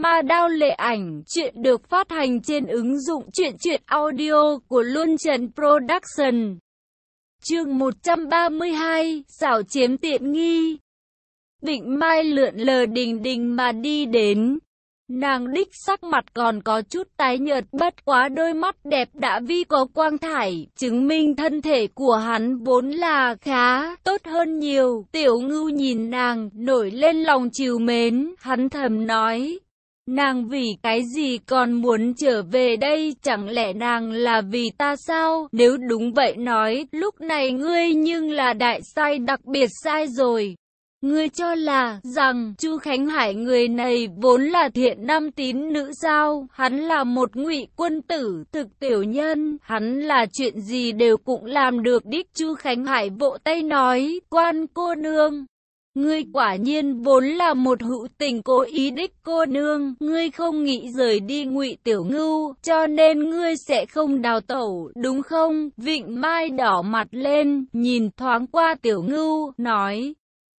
Ma Đao Lệ Ảnh, chuyện được phát hành trên ứng dụng truyện truyện audio của Luân Trần Production. Chương 132, xảo chiếm tiện nghi. Định Mai lượn lờ đình đình mà đi đến. Nàng đích sắc mặt còn có chút tái nhợt bất quá đôi mắt đẹp đã vi có quang thải, chứng minh thân thể của hắn vốn là khá, tốt hơn nhiều. Tiểu ngưu nhìn nàng, nổi lên lòng chiều mến, hắn thầm nói, Nàng vì cái gì còn muốn trở về đây, chẳng lẽ nàng là vì ta sao? Nếu đúng vậy nói, lúc này ngươi nhưng là đại sai đặc biệt sai rồi. Ngươi cho là rằng Chu Khánh Hải người này vốn là thiện nam tín nữ sao? Hắn là một ngụy quân tử, thực tiểu nhân, hắn là chuyện gì đều cũng làm được đích Chu Khánh Hải vỗ tay nói, quan cô nương. Ngươi quả nhiên vốn là một hữu tình cố ý đích cô nương, ngươi không nghĩ rời đi ngụy tiểu ngưu, cho nên ngươi sẽ không đào tẩu, đúng không? Vịnh Mai đỏ mặt lên, nhìn thoáng qua tiểu ngưu, nói.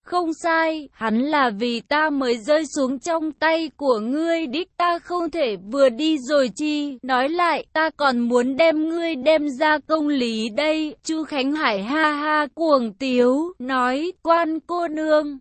Không sai, hắn là vì ta mới rơi xuống trong tay của ngươi đích ta không thể vừa đi rồi chi. Nói lại, ta còn muốn đem ngươi đem ra công lý đây. Chu Khánh Hải ha ha cuồng tiếu, nói, quan cô nương.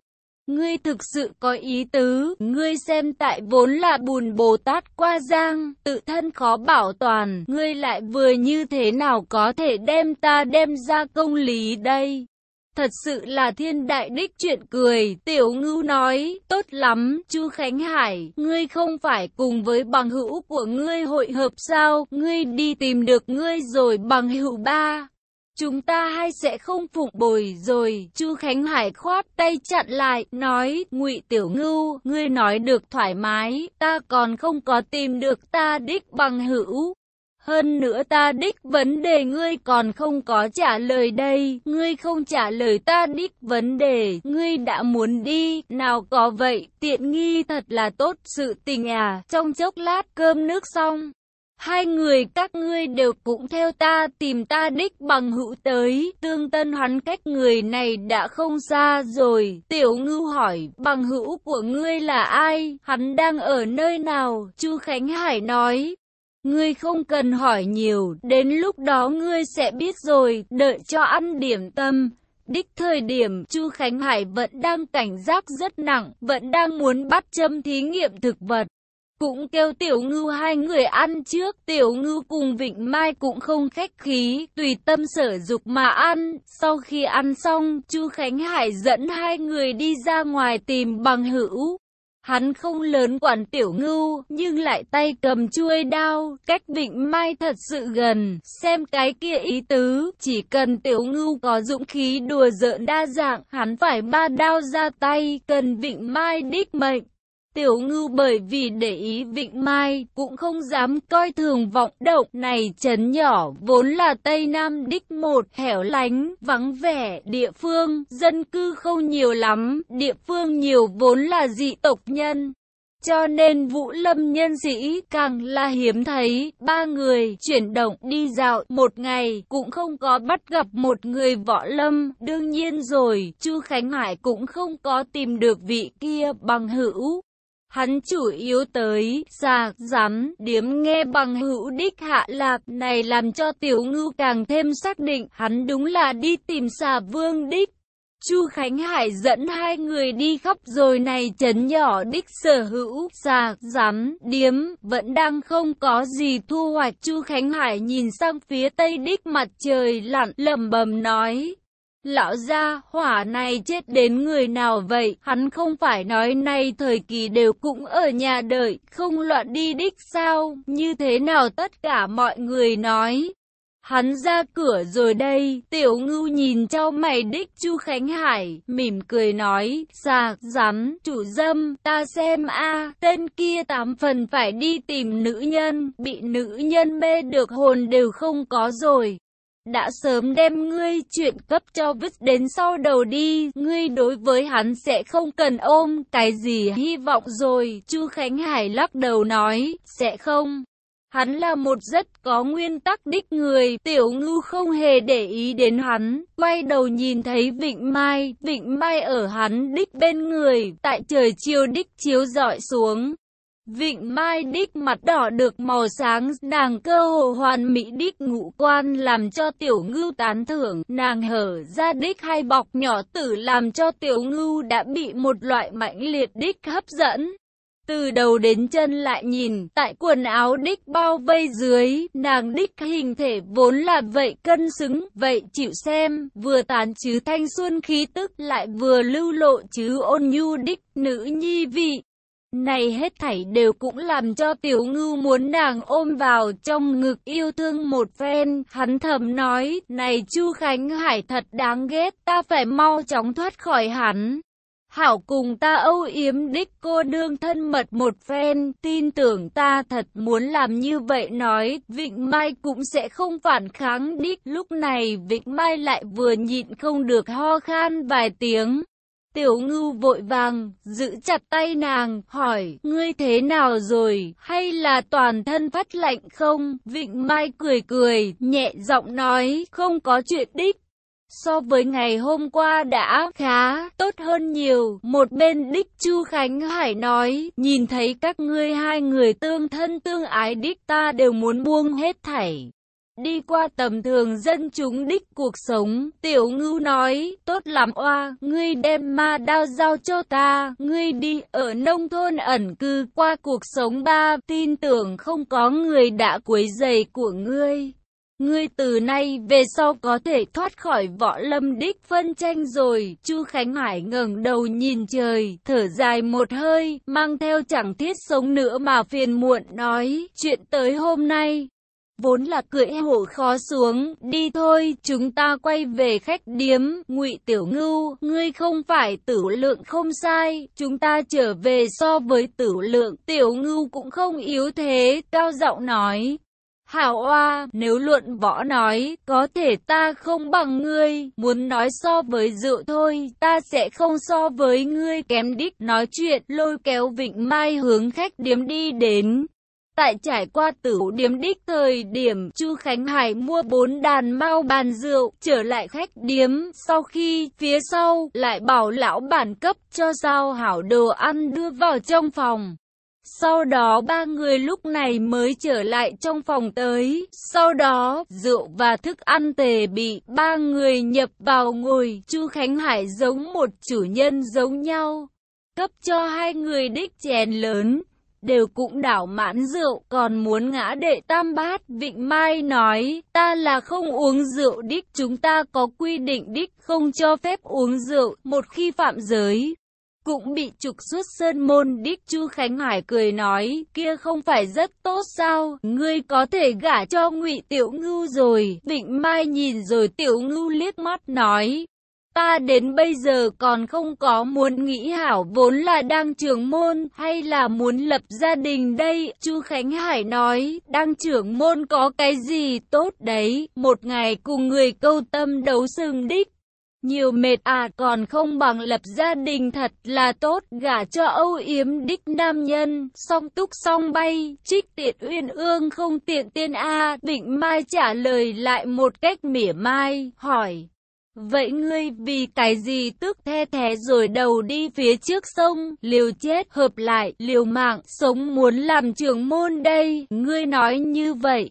Ngươi thực sự có ý tứ, ngươi xem tại vốn là bùn Bồ Tát qua giang, tự thân khó bảo toàn, ngươi lại vừa như thế nào có thể đem ta đem ra công lý đây. Thật sự là thiên đại đích chuyện cười, tiểu ngưu nói, tốt lắm, chu Khánh Hải, ngươi không phải cùng với bằng hữu của ngươi hội hợp sao, ngươi đi tìm được ngươi rồi bằng hữu ba. Chúng ta hay sẽ không phụng bồi rồi, Chu Khánh Hải khoát tay chặn lại, nói, ngụy Tiểu Ngưu, ngươi nói được thoải mái, ta còn không có tìm được ta đích bằng hữu. Hơn nữa ta đích vấn đề ngươi còn không có trả lời đây, ngươi không trả lời ta đích vấn đề, ngươi đã muốn đi, nào có vậy, tiện nghi thật là tốt sự tình à, trong chốc lát cơm nước xong. Hai người các ngươi đều cũng theo ta tìm ta đích bằng hữu tới, tương tân hắn cách người này đã không xa rồi. Tiểu ngư hỏi, bằng hữu của ngươi là ai, hắn đang ở nơi nào, Chu Khánh Hải nói. Ngươi không cần hỏi nhiều, đến lúc đó ngươi sẽ biết rồi, đợi cho ăn điểm tâm. Đích thời điểm Chu Khánh Hải vẫn đang cảnh giác rất nặng, vẫn đang muốn bắt châm thí nghiệm thực vật. Cũng kêu tiểu ngưu hai người ăn trước, tiểu ngưu cùng Vịnh Mai cũng không khách khí, tùy tâm sở dục mà ăn. Sau khi ăn xong, Chu Khánh Hải dẫn hai người đi ra ngoài tìm bằng hữu. Hắn không lớn quản tiểu ngưu, nhưng lại tay cầm chuôi đao, cách Vịnh Mai thật sự gần, xem cái kia ý tứ, chỉ cần tiểu ngưu có dũng khí đùa giỡn đa dạng, hắn phải ba đao ra tay, cần Vịnh Mai đích mệnh. Tiểu ngưu bởi vì để ý Vịnh Mai, cũng không dám coi thường vọng động này chấn nhỏ, vốn là Tây Nam đích một, hẻo lánh, vắng vẻ, địa phương, dân cư không nhiều lắm, địa phương nhiều vốn là dị tộc nhân. Cho nên Vũ Lâm nhân sĩ càng là hiếm thấy, ba người chuyển động đi dạo một ngày cũng không có bắt gặp một người võ lâm. Đương nhiên rồi, Chu Khánh Hải cũng không có tìm được vị kia bằng hữu. Hắn chủ yếu tới, sạc, dám, điếm nghe bằng hữu đích hạ lạc này làm cho tiểu ngưu càng thêm xác định hắn đúng là đi tìm xà vương đích. Chu Khánh Hải dẫn hai người đi khắp rồi này chấn nhỏ đích sở hữu, sạc, giám điếm, vẫn đang không có gì thu hoạch. Chu Khánh Hải nhìn sang phía tây đích mặt trời lặn, lầm bầm nói, Lão gia, hỏa này chết đến người nào vậy? Hắn không phải nói nay thời kỳ đều cũng ở nhà đợi, không loạn đi đích sao? Như thế nào tất cả mọi người nói? Hắn ra cửa rồi đây, tiểu ngưu nhìn cho mày đích Chu Khánh Hải, mỉm cười nói, sạc, rắn, chủ dâm, ta xem a tên kia tám phần phải đi tìm nữ nhân, bị nữ nhân mê được hồn đều không có rồi đã sớm đem ngươi chuyện cấp cho vứt đến sau đầu đi, ngươi đối với hắn sẽ không cần ôm cái gì hy vọng rồi, Chu Khánh Hải lắc đầu nói, sẽ không. Hắn là một rất có nguyên tắc đích người, tiểu ngư không hề để ý đến hắn, quay đầu nhìn thấy Vịnh Mai, Vịnh Mai ở hắn đích bên người, tại trời chiều đích chiếu dọi xuống. Vịnh Mai đích mặt đỏ được màu sáng, nàng cơ hồ hoàn mỹ đích ngũ quan làm cho tiểu ngưu tán thưởng, nàng hở ra đích hai bọc nhỏ tử làm cho tiểu ngưu đã bị một loại mạnh liệt đích hấp dẫn. Từ đầu đến chân lại nhìn, tại quần áo đích bao vây dưới, nàng đích hình thể vốn là vậy cân xứng, vậy chịu xem, vừa tán chứ thanh xuân khí tức lại vừa lưu lộ chứ ôn nhu đích nữ nhi vị. Này hết thảy đều cũng làm cho tiểu ngưu muốn nàng ôm vào trong ngực yêu thương một phen, hắn thầm nói, này Chu Khánh Hải thật đáng ghét, ta phải mau chóng thoát khỏi hắn. Hảo cùng ta âu yếm đích cô đương thân mật một phen, tin tưởng ta thật muốn làm như vậy nói, Vịnh Mai cũng sẽ không phản kháng đích. Lúc này Vịnh Mai lại vừa nhịn không được ho khan vài tiếng. Tiểu ngưu vội vàng, giữ chặt tay nàng, hỏi, ngươi thế nào rồi, hay là toàn thân phát lạnh không? Vịnh Mai cười cười, nhẹ giọng nói, không có chuyện đích. So với ngày hôm qua đã khá tốt hơn nhiều, một bên đích Chu Khánh Hải nói, nhìn thấy các ngươi hai người tương thân tương ái đích ta đều muốn buông hết thảy. Đi qua tầm thường dân chúng đích cuộc sống, tiểu ngưu nói, tốt lắm oa, ngươi đem ma đao giao cho ta, ngươi đi ở nông thôn ẩn cư qua cuộc sống ba, tin tưởng không có người đã quấy giày của ngươi. Ngươi từ nay về sau có thể thoát khỏi võ lâm đích phân tranh rồi. Chu Khánh Hải ngẩng đầu nhìn trời, thở dài một hơi, mang theo chẳng thiết sống nữa mà phiền muộn nói, chuyện tới hôm nay. Vốn là cưỡi hổ khó xuống, đi thôi, chúng ta quay về khách điếm, ngụy Tiểu Ngưu, ngươi không phải tử lượng không sai, chúng ta trở về so với tử lượng, Tiểu Ngưu cũng không yếu thế, cao giọng nói. Hảo oa, nếu luận võ nói, có thể ta không bằng ngươi, muốn nói so với rượu thôi, ta sẽ không so với ngươi kém đích. Nói chuyện, lôi kéo Vịnh Mai hướng khách điếm đi đến. Tại trải qua tử điếm đích thời điểm Chu Khánh Hải mua bốn đàn mau bàn rượu, trở lại khách điếm, sau khi phía sau lại bảo lão bản cấp cho giao hảo đồ ăn đưa vào trong phòng. Sau đó ba người lúc này mới trở lại trong phòng tới. Sau đó, rượu và thức ăn tề bị ba người nhập vào ngồi. Chu Khánh Hải giống một chủ nhân giống nhau. Cấp cho hai người đích chèn lớn. Đều cũng đảo mãn rượu, còn muốn ngã đệ tam bát. Vịnh Mai nói, ta là không uống rượu đích, chúng ta có quy định đích, không cho phép uống rượu, một khi phạm giới, cũng bị trục xuất sơn môn đích Chu Khánh Hải cười nói, kia không phải rất tốt sao, ngươi có thể gả cho ngụy Tiểu Ngưu rồi, Vịnh Mai nhìn rồi Tiểu Ngưu liếc mắt nói. Ta đến bây giờ còn không có muốn nghĩ hảo vốn là đang trưởng môn hay là muốn lập gia đình đây. Chu Khánh Hải nói, đang trưởng môn có cái gì tốt đấy, một ngày cùng người câu tâm đấu sừng đích. Nhiều mệt à còn không bằng lập gia đình thật là tốt gả cho âu yếm đích nam nhân, song túc song bay, trích tiện uyên ương không tiện tiên a Vịnh Mai trả lời lại một cách mỉa mai, hỏi. Vậy ngươi vì cái gì tức the thế rồi đầu đi phía trước sông, liều chết hợp lại, liều mạng, sống muốn làm trưởng môn đây, ngươi nói như vậy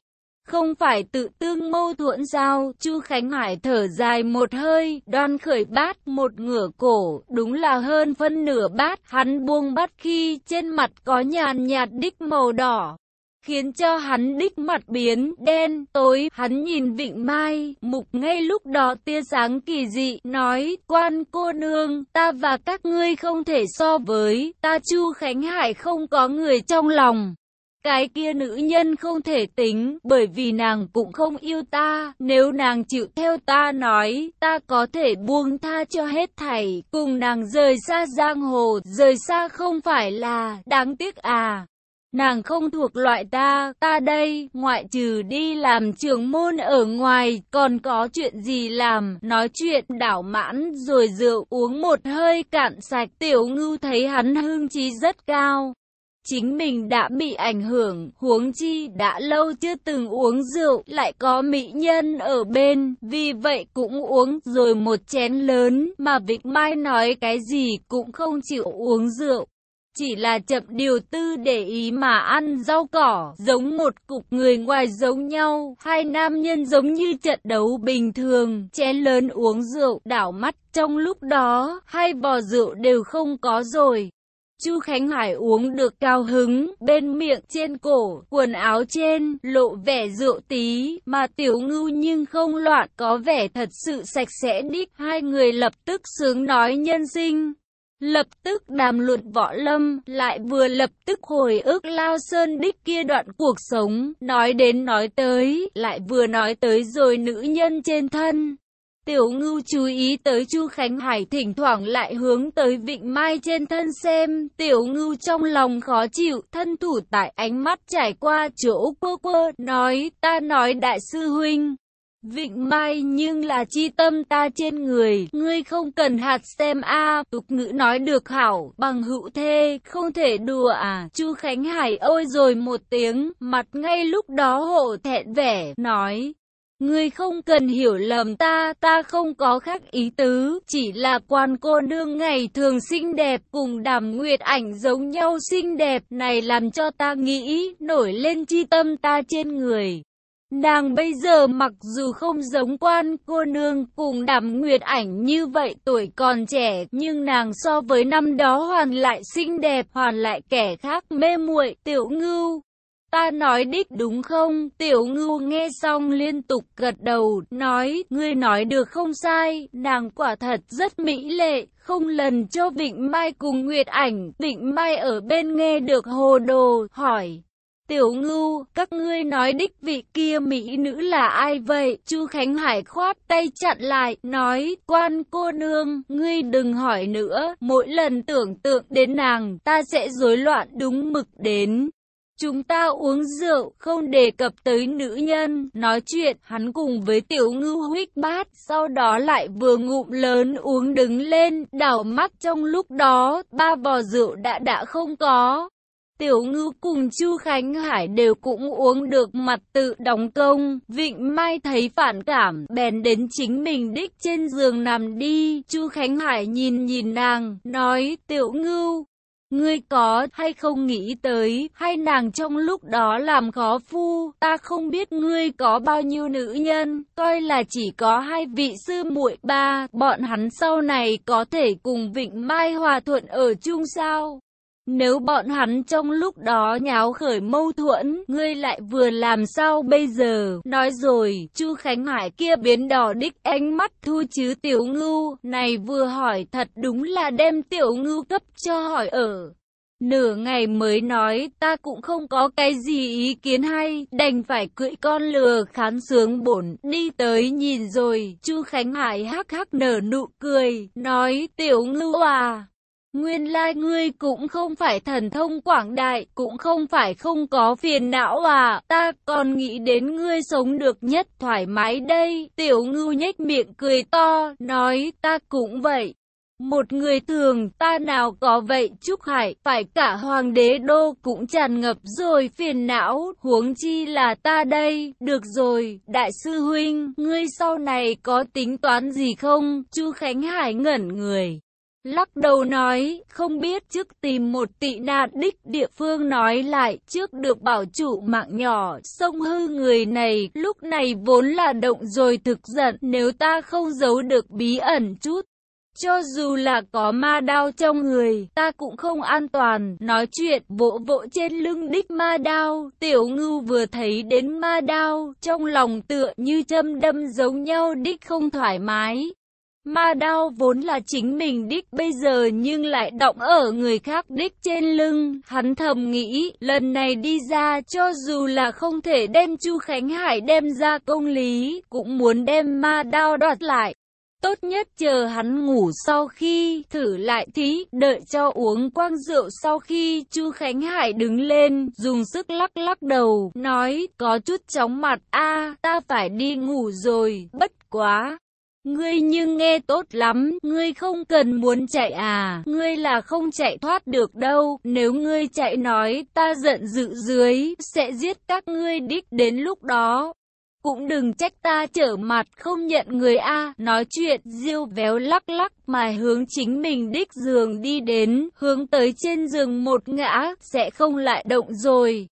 không phải tự tương mâu thuẫn sao? Chu Khánh Hải thở dài một hơi, đoan khởi bát một ngửa cổ, đúng là hơn phân nửa bát, hắn buông bát khi trên mặt có nhàn nhạt đích màu đỏ. Khiến cho hắn đích mặt biến đen tối, hắn nhìn Vịnh Mai, mục ngay lúc đó tia sáng kỳ dị, nói, quan cô nương, ta và các ngươi không thể so với, ta Chu Khánh Hải không có người trong lòng. Cái kia nữ nhân không thể tính, bởi vì nàng cũng không yêu ta, nếu nàng chịu theo ta nói, ta có thể buông tha cho hết thảy, cùng nàng rời xa giang hồ, rời xa không phải là, đáng tiếc à. Nàng không thuộc loại ta, ta đây, ngoại trừ đi làm trường môn ở ngoài, còn có chuyện gì làm, nói chuyện đảo mãn rồi rượu uống một hơi cạn sạch, tiểu ngưu thấy hắn hương trí rất cao, chính mình đã bị ảnh hưởng, huống chi đã lâu chưa từng uống rượu, lại có mỹ nhân ở bên, vì vậy cũng uống rồi một chén lớn, mà Vịnh Mai nói cái gì cũng không chịu uống rượu chỉ là chậm điều tư để ý mà ăn rau cỏ, giống một cục người ngoài giống nhau, hai nam nhân giống như trận đấu bình thường, chén lớn uống rượu, đảo mắt trong lúc đó, hai vò rượu đều không có rồi. Chu Khánh Hải uống được cao hứng, bên miệng trên cổ, quần áo trên, lộ vẻ rượu tí, mà tiểu ngưu nhưng không loạn, có vẻ thật sự sạch sẽ đích. Hai người lập tức sướng nói nhân sinh. Lập tức đàm luận võ lâm, lại vừa lập tức hồi ức lao sơn đích kia đoạn cuộc sống, nói đến nói tới, lại vừa nói tới rồi nữ nhân trên thân. Tiểu ngưu chú ý tới Chu Khánh Hải thỉnh thoảng lại hướng tới vịnh mai trên thân xem. Tiểu ngưu trong lòng khó chịu, thân thủ tại ánh mắt trải qua chỗ quơ quơ, nói ta nói đại sư huynh. Vịnh mai nhưng là chi tâm ta trên người, ngươi không cần hạt xem a. Tục ngữ nói được hảo, bằng hữu thê, không thể đùa à, chu Khánh Hải ôi rồi một tiếng, mặt ngay lúc đó hổ thẹn vẻ, nói, Ngươi không cần hiểu lầm ta, ta không có khác ý tứ, chỉ là quan cô nương ngày thường xinh đẹp cùng đàm nguyệt ảnh giống nhau xinh đẹp này làm cho ta nghĩ nổi lên chi tâm ta trên người. Nàng bây giờ mặc dù không giống quan cô nương cùng đàm nguyệt ảnh như vậy tuổi còn trẻ nhưng nàng so với năm đó hoàn lại xinh đẹp hoàn lại kẻ khác mê muội tiểu ngưu. Ta nói đích đúng không? Tiểu ngưu nghe xong liên tục gật đầu, nói, ngươi nói được không sai, nàng quả thật rất mỹ lệ, không lần cho Vịnh Mai cùng Nguyệt ảnh, Vịnh Mai ở bên nghe được hồ đồ, hỏi. Tiểu ngưu, các ngươi nói đích vị kia mỹ nữ là ai vậy? Chu Khánh Hải khoát tay chặn lại, nói, quan cô nương, ngươi đừng hỏi nữa, mỗi lần tưởng tượng đến nàng, ta sẽ rối loạn đúng mực đến. Chúng ta uống rượu, không đề cập tới nữ nhân, nói chuyện, hắn cùng với tiểu ngư huyết bát, sau đó lại vừa ngụm lớn uống đứng lên, đảo mắt trong lúc đó, ba vò rượu đã đã không có. Tiểu ngư cùng Chu Khánh Hải đều cũng uống được mặt tự đóng công, Vịnh Mai thấy phản cảm, bèn đến chính mình đích trên giường nằm đi, Chu Khánh Hải nhìn nhìn nàng, nói, tiểu ngư, Ngươi có hay không nghĩ tới, hay nàng trong lúc đó làm khó phu, ta không biết ngươi có bao nhiêu nữ nhân, coi là chỉ có hai vị sư muội ba, bọn hắn sau này có thể cùng Vịnh Mai hòa thuận ở chung sao? Nếu bọn hắn trong lúc đó nháo khởi mâu thuẫn, ngươi lại vừa làm sao bây giờ? Nói rồi, Chu Khánh Hải kia biến đỏ đích ánh mắt thu chứ tiểu ngưu, này vừa hỏi thật đúng là đem tiểu ngưu cấp cho hỏi ở. Nửa ngày mới nói ta cũng không có cái gì ý kiến hay, đành phải cưỡi con lừa khán sướng bổn, đi tới nhìn rồi, Chu Khánh Hải hắc hắc nở nụ cười, nói tiểu ngưu à. Nguyên lai like ngươi cũng không phải thần thông quảng đại, cũng không phải không có phiền não à, ta còn nghĩ đến ngươi sống được nhất thoải mái đây. Tiểu ngưu nhếch miệng cười to, nói ta cũng vậy. Một người thường ta nào có vậy Trúc Hải, phải cả hoàng đế đô cũng tràn ngập rồi phiền não, huống chi là ta đây, được rồi, đại sư huynh, ngươi sau này có tính toán gì không? Chu Khánh Hải ngẩn người. Lắc đầu nói, không biết trước tìm một tị nạn đích địa phương nói lại, trước được bảo chủ mạng nhỏ, sông hư người này, lúc này vốn là động rồi thực giận, nếu ta không giấu được bí ẩn chút, cho dù là có ma đao trong người, ta cũng không an toàn. Nói chuyện, vỗ vỗ trên lưng đích ma đao. Tiểu ngưu vừa thấy đến ma đao, trong lòng tựa như châm đâm giống nhau đích không thoải mái. Ma đao vốn là chính mình đích bây giờ nhưng lại động ở người khác đích trên lưng. Hắn thầm nghĩ, lần này đi ra cho dù là không thể đem Chu Khánh Hải đem ra công lý, cũng muốn đem ma đao đoạt lại. Tốt nhất chờ hắn ngủ sau khi thử lại thí, đợi cho uống quang rượu sau khi Chu Khánh Hải đứng lên, dùng sức lắc lắc đầu, nói, có chút chóng mặt, a ta phải đi ngủ rồi, bất quá. Ngươi nhưng nghe tốt lắm, ngươi không cần muốn chạy à, ngươi là không chạy thoát được đâu, nếu ngươi chạy nói, ta giận dữ dưới, sẽ giết các ngươi đích đến lúc đó. Cũng đừng trách ta trở mặt không nhận người A, nói chuyện, diêu véo lắc lắc mà hướng chính mình đích giường đi đến, hướng tới trên giường một ngã, sẽ không lại động rồi.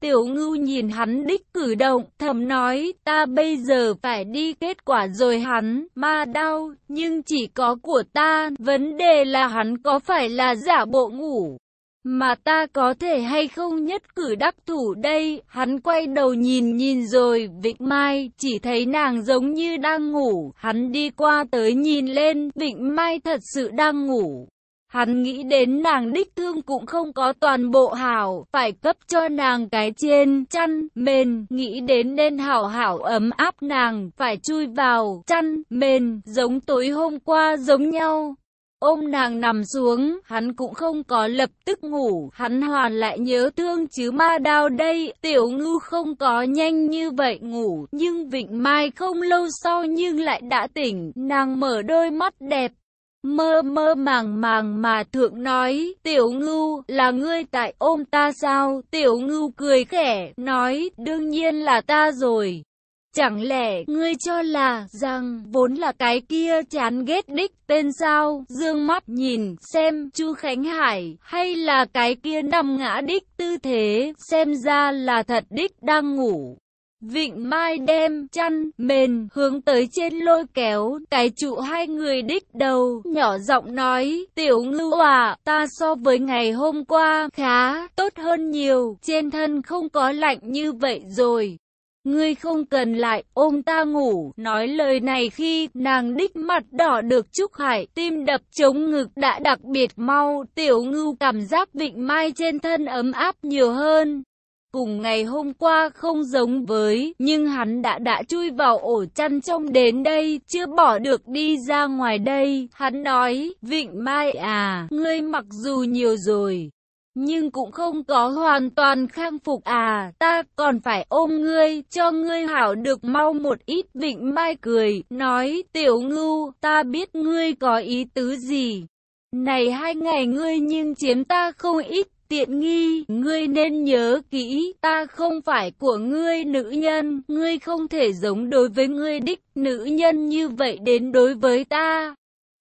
Tiểu ngưu nhìn hắn đích cử động, thầm nói, ta bây giờ phải đi kết quả rồi hắn, ma đau, nhưng chỉ có của ta, vấn đề là hắn có phải là giả bộ ngủ. Mà ta có thể hay không nhất cử đắc thủ đây, hắn quay đầu nhìn nhìn rồi, Vịnh Mai, chỉ thấy nàng giống như đang ngủ, hắn đi qua tới nhìn lên, Vịnh Mai thật sự đang ngủ. Hắn nghĩ đến nàng đích thương cũng không có toàn bộ hảo, phải cấp cho nàng cái trên, chăn, mền, nghĩ đến nên hảo hảo ấm áp nàng, phải chui vào, chăn, mền, giống tối hôm qua giống nhau. Ôm nàng nằm xuống, hắn cũng không có lập tức ngủ, hắn hoàn lại nhớ thương chứ ma đao đây, tiểu ngư không có nhanh như vậy ngủ, nhưng Vịnh Mai không lâu sau nhưng lại đã tỉnh, nàng mở đôi mắt đẹp, Mơ mơ màng màng mà thượng nói, tiểu ngưu, là ngươi tại ôm ta sao? Tiểu ngưu cười khẽ, nói, đương nhiên là ta rồi. Chẳng lẽ ngươi cho là rằng vốn là cái kia chán ghét đích tên sao? Dương mắt nhìn xem Chu Khánh Hải hay là cái kia nằm ngã đích tư thế xem ra là thật đích đang ngủ. Vịnh Mai đem chăn, mền, hướng tới trên lôi kéo, cái trụ hai người đích đầu, nhỏ giọng nói, tiểu ngư à, ta so với ngày hôm qua, khá, tốt hơn nhiều, trên thân không có lạnh như vậy rồi. Ngươi không cần lại ôm ta ngủ, nói lời này khi nàng đích mặt đỏ được Trúc Hải, tim đập chống ngực đã đặc biệt mau, tiểu ngưu cảm giác vịnh mai trên thân ấm áp nhiều hơn. Cùng ngày hôm qua không giống với, nhưng hắn đã đã chui vào ổ chăn trong đến đây, chưa bỏ được đi ra ngoài đây. Hắn nói, Vịnh Mai à, ngươi mặc dù nhiều rồi, nhưng cũng không có hoàn toàn khang phục à, ta còn phải ôm ngươi, cho ngươi hảo được mau một ít. Vịnh Mai cười, nói, tiểu ngưu, ta biết ngươi có ý tứ gì. Này hai ngày ngươi nhưng chiếm ta không ít tiện nghi, ngươi nên nhớ kỹ, ta không phải của ngươi nữ nhân, ngươi không thể giống đối với ngươi đích nữ nhân như vậy đến đối với ta.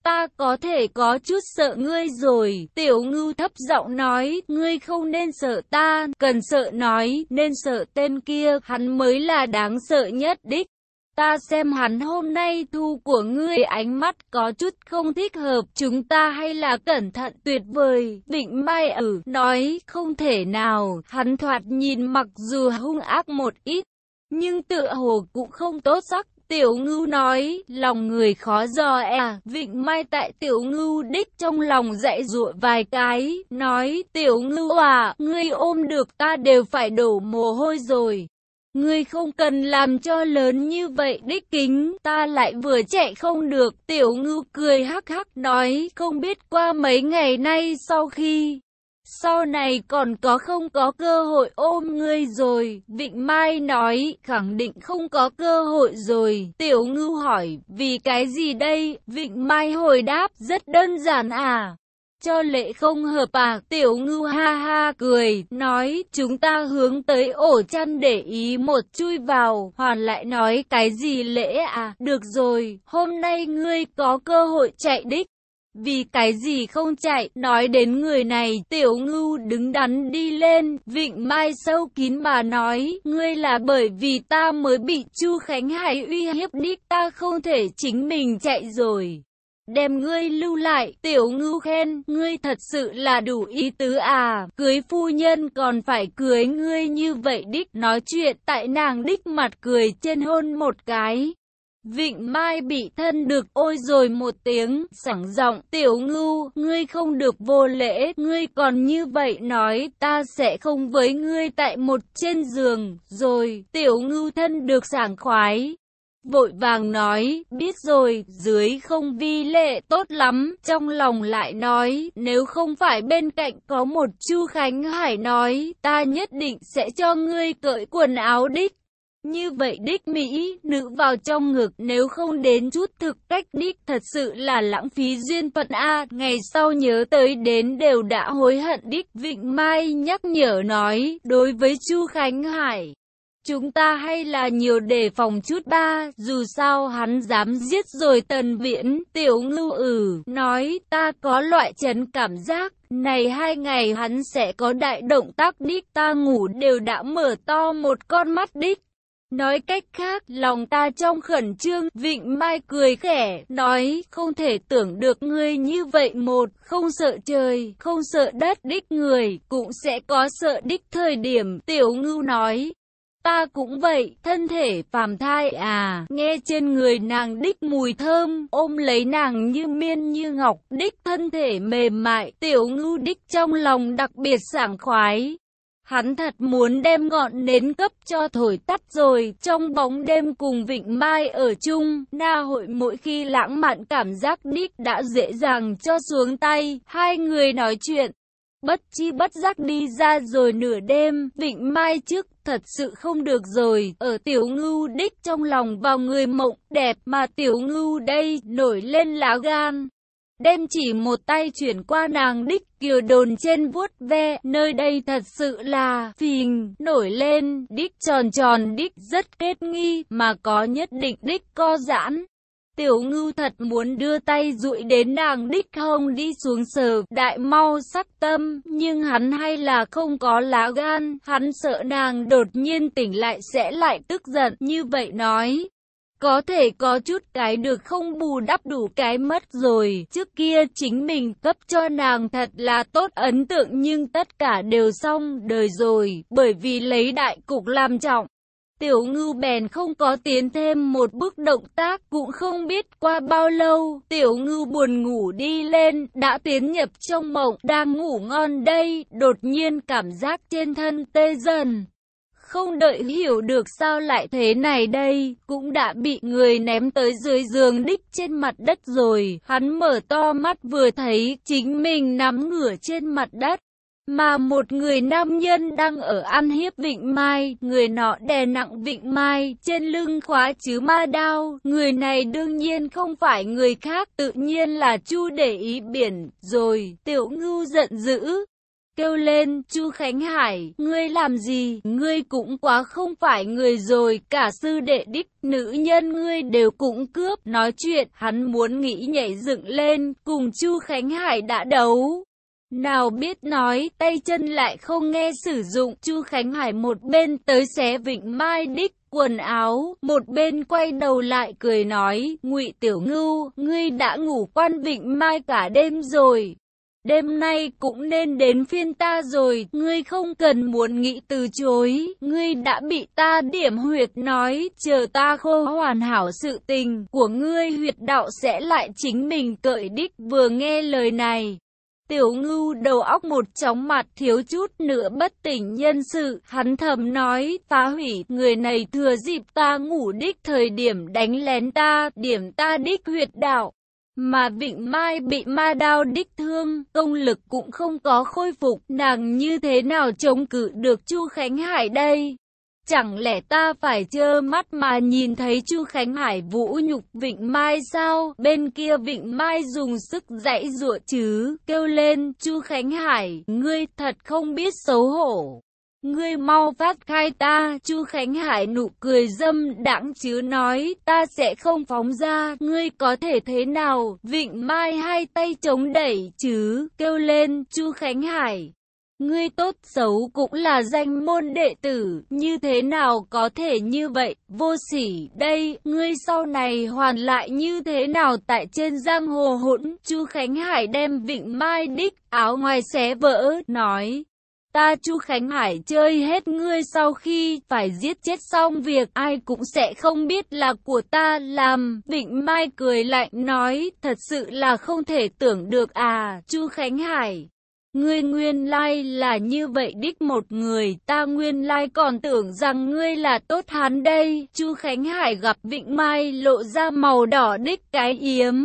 Ta có thể có chút sợ ngươi rồi, tiểu ngưu thấp giọng nói, ngươi không nên sợ ta, cần sợ nói, nên sợ tên kia, hắn mới là đáng sợ nhất đích. Ta xem hắn hôm nay thu của ngươi ánh mắt có chút không thích hợp chúng ta hay là cẩn thận tuyệt vời. Vịnh Mai ử nói không thể nào, hắn thoạt nhìn mặc dù hung ác một ít, nhưng tựa hồ cũng không tốt sắc. Tiểu ngưu nói, lòng người khó dò à, vịnh mai tại tiểu ngưu đích trong lòng dạy dụa vài cái, nói, tiểu ngưu à, ngươi ôm được ta đều phải đổ mồ hôi rồi. Ngươi không cần làm cho lớn như vậy đích kính, ta lại vừa chạy không được. Tiểu ngưu cười hắc hắc nói, không biết qua mấy ngày nay sau khi... Sau này còn có không có cơ hội ôm ngươi rồi, Vịnh Mai nói, khẳng định không có cơ hội rồi. Tiểu ngưu hỏi, vì cái gì đây? Vịnh Mai hồi đáp, rất đơn giản à cho lệ không hợp à, tiểu ngưu ha ha cười, nói, chúng ta hướng tới ổ chăn để ý một chui vào, hoàn lại nói cái gì lễ à, được rồi, hôm nay ngươi có cơ hội chạy đích. Vì cái gì không chạy, nói đến người này, tiểu ngưu đứng đắn đi lên, vịnh mai sâu kín bà nói, ngươi là bởi vì ta mới bị Chu Khánh Hải uy hiếp đích, ta không thể chính mình chạy rồi đem ngươi lưu lại, tiểu ngưu khen, ngươi thật sự là đủ ý tứ à, cưới phu nhân còn phải cưới ngươi như vậy đích, nói chuyện tại nàng đích mặt cười trên hôn một cái. Vịnh Mai bị thân được ôi rồi một tiếng, sảng giọng, tiểu ngưu, ngươi không được vô lễ, ngươi còn như vậy nói, ta sẽ không với ngươi tại một trên giường, rồi, tiểu ngưu thân được sảng khoái, vội vàng nói, biết rồi, dưới không vi lệ tốt lắm, trong lòng lại nói, nếu không phải bên cạnh có một Chu Khánh Hải nói, ta nhất định sẽ cho ngươi cởi quần áo đích. Như vậy đích Mỹ, nữ vào trong ngực nếu không đến chút thực cách đích thật sự là lãng phí duyên phận A. Ngày sau nhớ tới đến đều đã hối hận đích Vịnh Mai nhắc nhở nói, đối với Chu Khánh Hải chúng ta hay là nhiều đề phòng chút ba, dù sao hắn dám giết rồi tần viễn, tiểu ngưu ừ, nói ta có loại chấn cảm giác, này hai ngày hắn sẽ có đại động tác đích ta ngủ đều đã mở to một con mắt đích. Nói cách khác, lòng ta trong khẩn trương, Vịnh Mai cười khẽ, nói, không thể tưởng được ngươi như vậy một, không sợ trời, không sợ đất đích người, cũng sẽ có sợ đích thời điểm, tiểu ngưu nói. Ta cũng vậy, thân thể phàm thai à, nghe trên người nàng đích mùi thơm, ôm lấy nàng như miên như ngọc, đích thân thể mềm mại, tiểu ngưu đích trong lòng đặc biệt sảng khoái. Hắn thật muốn đem ngọn nến cấp cho thổi tắt rồi, trong bóng đêm cùng Vịnh Mai ở chung, na hội mỗi khi lãng mạn cảm giác đích đã dễ dàng cho xuống tay, hai người nói chuyện. Bất chi bất giác đi ra rồi nửa đêm, Vịnh Mai trước thật sự không được rồi, ở tiểu ngưu đích trong lòng vào người mộng đẹp mà tiểu ngưu đây nổi lên lá gan. Đem chỉ một tay chuyển qua nàng đích kiều đồn trên vuốt ve, nơi đây thật sự là phình, nổi lên, đích tròn tròn đích rất kết nghi, mà có nhất định đích co giãn. Tiểu ngưu thật muốn đưa tay rụi đến nàng đích hông đi xuống sờ, đại mau sắc tâm, nhưng hắn hay là không có lá gan, hắn sợ nàng đột nhiên tỉnh lại sẽ lại tức giận, như vậy nói. Có thể có chút cái được không bù đắp đủ cái mất rồi. Trước kia chính mình cấp cho nàng thật là tốt ấn tượng nhưng tất cả đều xong đời rồi. Bởi vì lấy đại cục làm trọng. Tiểu ngưu bèn không có tiến thêm một bước động tác cũng không biết qua bao lâu. Tiểu ngưu buồn ngủ đi lên, đã tiến nhập trong mộng, đang ngủ ngon đây, đột nhiên cảm giác trên thân tê dần. Không đợi hiểu được sao lại thế này đây, cũng đã bị người ném tới dưới giường đích trên mặt đất rồi. Hắn mở to mắt vừa thấy chính mình nắm ngửa trên mặt đất. Mà một người nam nhân đang ở ăn hiếp Vịnh Mai, người nọ đè nặng Vịnh Mai, trên lưng khóa chứ ma đao, người này đương nhiên không phải người khác, tự nhiên là Chu để ý biển, rồi, tiểu ngưu giận dữ, kêu lên, Chu Khánh Hải, ngươi làm gì, ngươi cũng quá không phải người rồi, cả sư đệ đích, nữ nhân ngươi đều cũng cướp, nói chuyện, hắn muốn nghĩ nhảy dựng lên, cùng Chu Khánh Hải đã đấu. Nào biết nói, tay chân lại không nghe sử dụng, Chu Khánh Hải một bên tới xé vịnh mai đích quần áo, một bên quay đầu lại cười nói, Ngụy Tiểu Ngưu, ngươi đã ngủ quan vịnh mai cả đêm rồi. Đêm nay cũng nên đến phiên ta rồi, ngươi không cần muốn nghĩ từ chối, ngươi đã bị ta điểm huyệt nói, chờ ta khô hoàn hảo sự tình của ngươi huyệt đạo sẽ lại chính mình cợi đích vừa nghe lời này. Tiểu ngưu đầu óc một chóng mặt thiếu chút nữa bất tỉnh nhân sự, hắn thầm nói, phá hủy, người này thừa dịp ta ngủ đích thời điểm đánh lén ta, điểm ta đích huyệt đạo. Mà Vịnh Mai bị ma đao đích thương, công lực cũng không có khôi phục, nàng như thế nào chống cự được Chu Khánh Hải đây? Chẳng lẽ ta phải trơ mắt mà nhìn thấy Chu Khánh Hải vũ nhục Vịnh Mai sao? Bên kia Vịnh Mai dùng sức dãy dụa chứ, kêu lên, Chu Khánh Hải, ngươi thật không biết xấu hổ. Ngươi mau phát khai ta, Chu Khánh Hải nụ cười dâm đãng chứ nói, ta sẽ không phóng ra, ngươi có thể thế nào, vịnh mai hai tay chống đẩy chứ, kêu lên, Chu Khánh Hải. Ngươi tốt xấu cũng là danh môn đệ tử, như thế nào có thể như vậy, vô sỉ, đây, ngươi sau này hoàn lại như thế nào tại trên giang hồ hỗn, Chu Khánh Hải đem vịnh mai đích, áo ngoài xé vỡ, nói, Ta Chu Khánh Hải chơi hết ngươi sau khi phải giết chết xong việc ai cũng sẽ không biết là của ta làm. Vịnh Mai cười lạnh nói thật sự là không thể tưởng được à Chu Khánh Hải. Ngươi nguyên lai là như vậy đích một người, ta nguyên lai còn tưởng rằng ngươi là tốt hán đây. Chu Khánh Hải gặp Vịnh Mai lộ ra màu đỏ đích cái yếm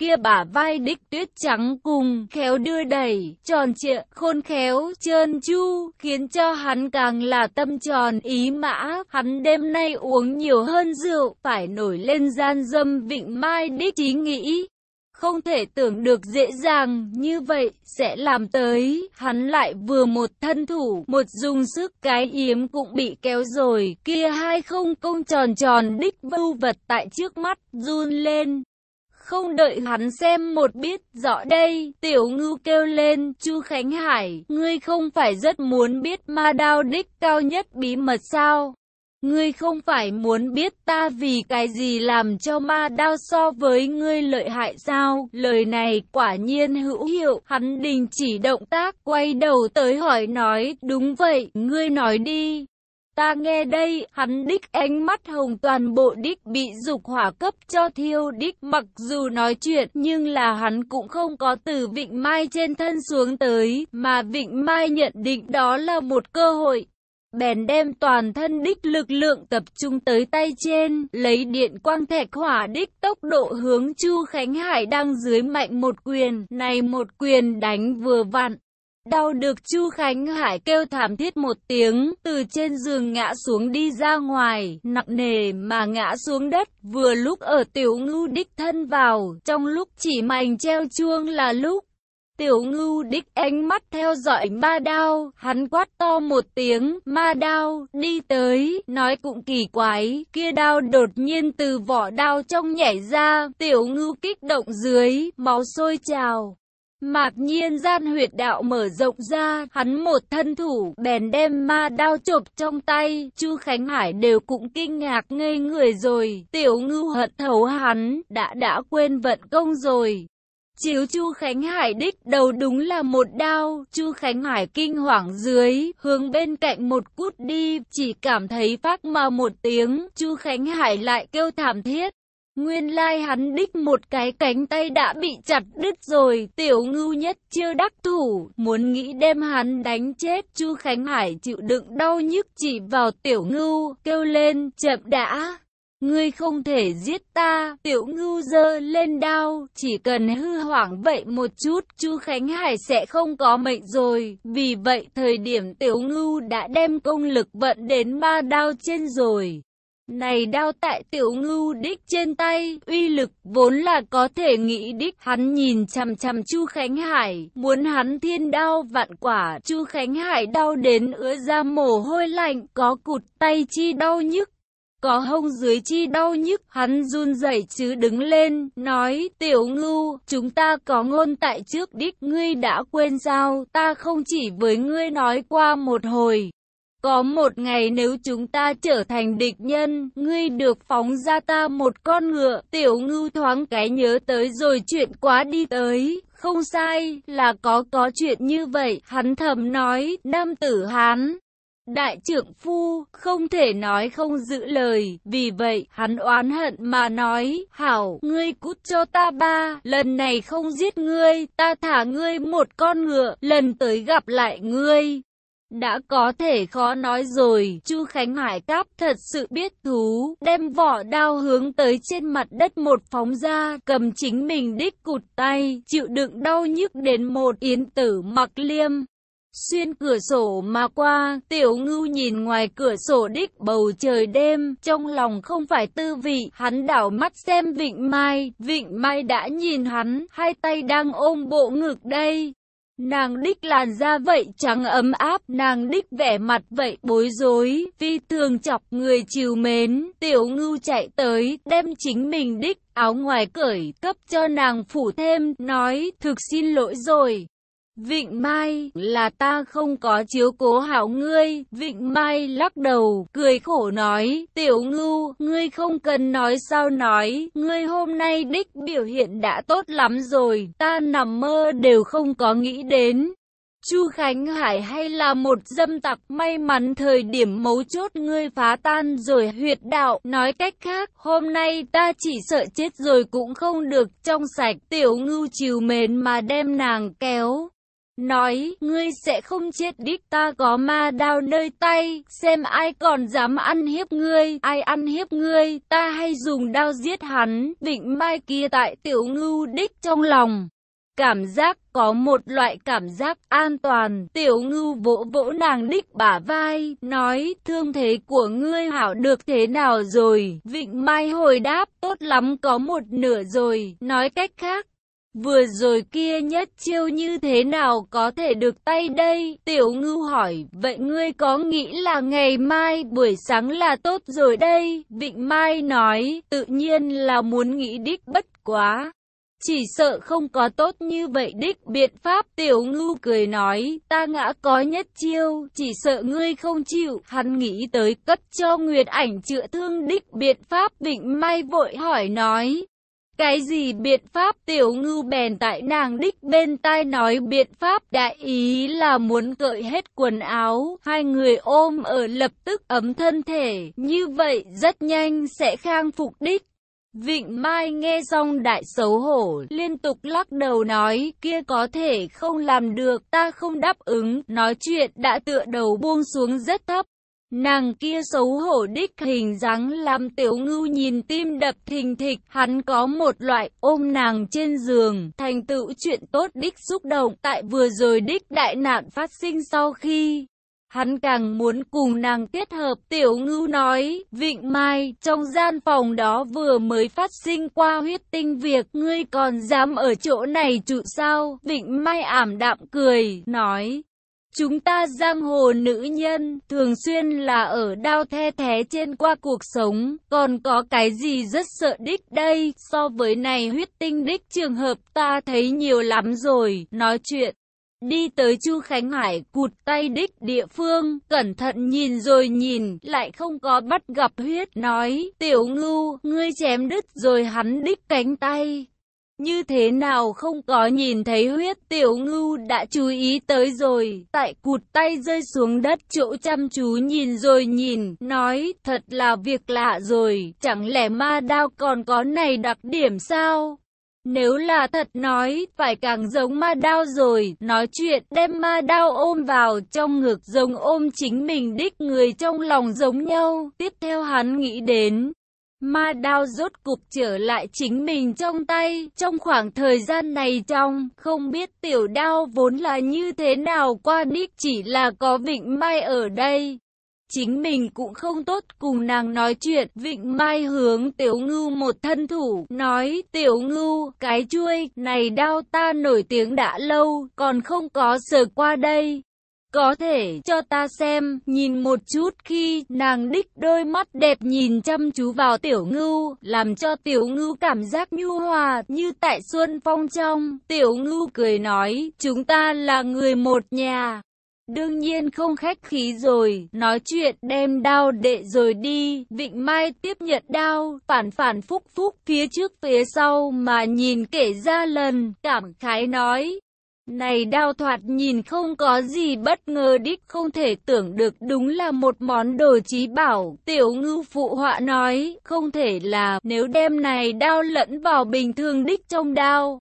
kia bả vai đích tuyết trắng cùng khéo đưa đẩy, tròn trịa, khôn khéo, trơn chu, khiến cho hắn càng là tâm tròn ý mã. Hắn đêm nay uống nhiều hơn rượu, phải nổi lên gian dâm vịnh mai đích ý nghĩ không thể tưởng được dễ dàng như vậy sẽ làm tới, hắn lại vừa một thân thủ, một dùng sức cái yếm cũng bị kéo rồi, kia hai không công tròn tròn đích vưu vật tại trước mắt, run lên. Không đợi hắn xem một biết rõ đây, tiểu ngưu kêu lên, chu Khánh Hải, ngươi không phải rất muốn biết ma đao đích cao nhất bí mật sao? Ngươi không phải muốn biết ta vì cái gì làm cho ma đao so với ngươi lợi hại sao? Lời này quả nhiên hữu hiệu, hắn đình chỉ động tác, quay đầu tới hỏi nói, đúng vậy, ngươi nói đi. Ta nghe đây, hắn đích ánh mắt hồng toàn bộ đích bị dục hỏa cấp cho thiêu đích mặc dù nói chuyện nhưng là hắn cũng không có từ vịnh mai trên thân xuống tới mà vịnh mai nhận định đó là một cơ hội bèn đem toàn thân đích lực lượng tập trung tới tay trên, lấy điện quang thạch hỏa đích tốc độ hướng Chu Khánh Hải đang dưới mạnh một quyền, này một quyền đánh vừa vặn. Đau được Chu Khánh Hải kêu thảm thiết một tiếng, từ trên giường ngã xuống đi ra ngoài, nặng nề mà ngã xuống đất, vừa lúc ở tiểu ngưu đích thân vào, trong lúc chỉ mảnh treo chuông là lúc. Tiểu ngưu đích ánh mắt theo dõi ma đao, hắn quát to một tiếng, ma đao, đi tới, nói cũng kỳ quái, kia đao đột nhiên từ vỏ đao trong nhảy ra, tiểu ngưu kích động dưới, máu sôi trào. Mạc nhiên gian huyệt đạo mở rộng ra, hắn một thân thủ, bèn đem ma đao chộp trong tay, Chu Khánh Hải đều cũng kinh ngạc ngây người rồi, tiểu ngưu hận thấu hắn, đã đã quên vận công rồi. Chiếu Chu Khánh Hải đích đầu đúng là một đao, Chu Khánh Hải kinh hoàng dưới, hướng bên cạnh một cút đi, chỉ cảm thấy phát mà một tiếng, Chu Khánh Hải lại kêu thảm thiết. Nguyên lai hắn đích một cái cánh tay đã bị chặt đứt rồi, tiểu ngưu nhất chưa đắc thủ, muốn nghĩ đem hắn đánh chết, Chu Khánh Hải chịu đựng đau nhức chỉ vào tiểu ngưu, kêu lên, chậm đã. Ngươi không thể giết ta, tiểu ngưu dơ lên đao, chỉ cần hư hoảng vậy một chút, chu Khánh Hải sẽ không có mệnh rồi. Vì vậy thời điểm tiểu ngưu đã đem công lực vận đến ba đao trên rồi. Này đao tại tiểu ngưu đích trên tay, uy lực vốn là có thể nghĩ đích. Hắn nhìn chằm chằm Chu Khánh Hải, muốn hắn thiên đao vạn quả. Chu Khánh Hải đau đến ứa ra mồ hôi lạnh, có cụt tay chi đau nhức. Có hông dưới chi đau nhức, hắn run rẩy chứ đứng lên, nói, tiểu ngưu, chúng ta có ngôn tại trước đích, ngươi đã quên sao, ta không chỉ với ngươi nói qua một hồi. Có một ngày nếu chúng ta trở thành địch nhân, ngươi được phóng ra ta một con ngựa, tiểu ngưu thoáng cái nhớ tới rồi chuyện quá đi tới, không sai, là có có chuyện như vậy, hắn thầm nói, nam tử hán. Đại trưởng phu không thể nói không giữ lời, vì vậy hắn oán hận mà nói, hảo, ngươi cút cho ta ba, lần này không giết ngươi, ta thả ngươi một con ngựa, lần tới gặp lại ngươi. Đã có thể khó nói rồi, Chu Khánh Hải Cáp thật sự biết thú, đem vỏ đao hướng tới trên mặt đất một phóng ra, cầm chính mình đích cụt tay, chịu đựng đau nhức đến một yến tử mặc liêm. Xuyên cửa sổ mà qua, tiểu ngưu nhìn ngoài cửa sổ đích bầu trời đêm, trong lòng không phải tư vị, hắn đảo mắt xem Vịnh Mai, Vịnh Mai đã nhìn hắn, hai tay đang ôm bộ ngực đây. Nàng đích làn da vậy trắng ấm áp, nàng đích vẻ mặt vậy bối rối, phi thường chọc người chiều mến, tiểu ngưu chạy tới, đem chính mình đích áo ngoài cởi, cấp cho nàng phủ thêm, nói, thực xin lỗi rồi. Vịnh Mai, là ta không có chiếu cố hảo ngươi. Vịnh Mai lắc đầu, cười khổ nói, tiểu ngưu, ngươi không cần nói sao nói, ngươi hôm nay đích biểu hiện đã tốt lắm rồi, ta nằm mơ đều không có nghĩ đến. Chu Khánh Hải hay là một dâm tặc may mắn thời điểm mấu chốt ngươi phá tan rồi huyệt đạo. Nói cách khác, hôm nay ta chỉ sợ chết rồi cũng không được trong sạch. Tiểu ngưu chiều mến mà đem nàng kéo nói, ngươi sẽ không chết đích ta có ma đao nơi tay, xem ai còn dám ăn hiếp ngươi, ai ăn hiếp ngươi, ta hay dùng đao giết hắn, vịnh mai kia tại tiểu ngưu đích trong lòng. Cảm giác có một loại cảm giác an toàn, tiểu ngưu vỗ vỗ nàng đích bả vai, nói thương thế của ngươi hảo được thế nào rồi, vịnh mai hồi đáp tốt lắm có một nửa rồi, nói cách khác, Vừa rồi kia nhất chiêu như thế nào có thể được tay đây? Tiểu ngưu hỏi, vậy ngươi có nghĩ là ngày mai buổi sáng là tốt rồi đây? Vịnh Mai nói, tự nhiên là muốn nghĩ đích bất quá. Chỉ sợ không có tốt như vậy đích biện pháp tiểu ngưu cười nói, ta ngã có nhất chiêu, chỉ sợ ngươi không chịu, hắn nghĩ tới cất cho Nguyệt ảnh chữa thương đích biện pháp Vịnh Mai vội hỏi nói. Cái gì biện pháp tiểu ngưu bèn tại nàng đích bên tai nói biện pháp đại ý là muốn cởi hết quần áo, hai người ôm ở lập tức ấm thân thể, như vậy rất nhanh sẽ khang phục đích. Vịnh Mai nghe xong đại xấu hổ, liên tục lắc đầu nói, kia có thể không làm được, ta không đáp ứng, nói chuyện đã tựa đầu buông xuống rất thấp. Nàng kia xấu hổ đích hình dáng làm tiểu ngưu nhìn tim đập thình thịch, hắn có một loại ôm nàng trên giường, thành tựu chuyện tốt đích xúc động, tại vừa rồi đích đại nạn phát sinh sau khi. Hắn càng muốn cùng nàng kết hợp tiểu ngưu nói, Vịnh Mai, trong gian phòng đó vừa mới phát sinh qua huyết tinh việc, ngươi còn dám ở chỗ này trụ sao? Vịnh Mai ảm đạm cười, nói, Chúng ta giang hồ nữ nhân, thường xuyên là ở đau the thế trên qua cuộc sống, còn có cái gì rất sợ đích đây, so với này huyết tinh đích trường hợp ta thấy nhiều lắm rồi, nói chuyện. Đi tới Chu Khánh Hải cụt tay đích địa phương, cẩn thận nhìn rồi nhìn, lại không có bắt gặp huyết, nói, tiểu ngưu, ngươi chém đứt rồi hắn đích cánh tay. Như thế nào không có nhìn thấy huyết tiểu ngưu đã chú ý tới rồi, tại cụt tay rơi xuống đất chỗ chăm chú nhìn rồi nhìn, nói thật là việc lạ rồi, chẳng lẽ ma đao còn có này đặc điểm sao? Nếu là thật nói, phải càng giống ma đao rồi, nói chuyện đem ma đao ôm vào trong ngực giống ôm chính mình đích người trong lòng giống nhau. Tiếp theo hắn nghĩ đến, Ma đao rốt cục trở lại chính mình trong tay, trong khoảng thời gian này trong, không biết tiểu đao vốn là như thế nào qua nick chỉ là có Vịnh Mai ở đây. Chính mình cũng không tốt cùng nàng nói chuyện, Vịnh Mai hướng tiểu ngưu một thân thủ, nói tiểu ngưu, cái chuôi, này đao ta nổi tiếng đã lâu, còn không có sờ qua đây. Có thể cho ta xem, nhìn một chút khi nàng đích đôi mắt đẹp nhìn chăm chú vào tiểu ngưu, làm cho tiểu ngưu cảm giác nhu hòa như tại xuân phong trong. Tiểu ngưu cười nói, chúng ta là người một nhà. Đương nhiên không khách khí rồi, nói chuyện đem đao đệ rồi đi, Vịnh Mai tiếp nhận đao, phản phản phúc phúc phía trước phía sau mà nhìn kể ra lần, cảm khái nói, này đao thoạt nhìn không có gì bất ngờ đích không thể tưởng được đúng là một món đồ trí bảo. Tiểu ngư phụ họa nói, không thể là nếu đem này đao lẫn vào bình thường đích trong đao.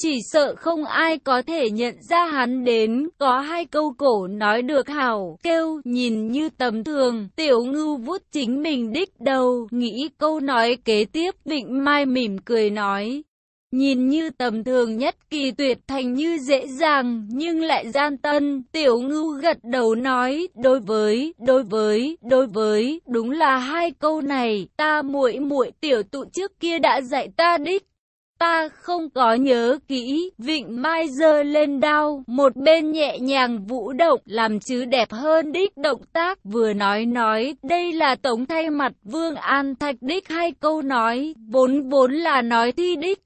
Chỉ sợ không ai có thể nhận ra hắn đến, có hai câu cổ nói được hảo, kêu, nhìn như tầm thường, tiểu ngư vút chính mình đích đầu, nghĩ câu nói kế tiếp, Vịnh Mai mỉm cười nói, Nhìn như tầm thường nhất kỳ tuyệt thành như dễ dàng, nhưng lại gian tân, tiểu ngưu gật đầu nói, đối với, đối với, đối với, đúng là hai câu này, ta muội muội tiểu tụ trước kia đã dạy ta đích. Ta không có nhớ kỹ, vịnh mai dơ lên đao, một bên nhẹ nhàng vũ động, làm chứ đẹp hơn đích động tác, vừa nói nói, đây là tổng thay mặt vương an thạch đích hai câu nói, vốn vốn là nói thi đích.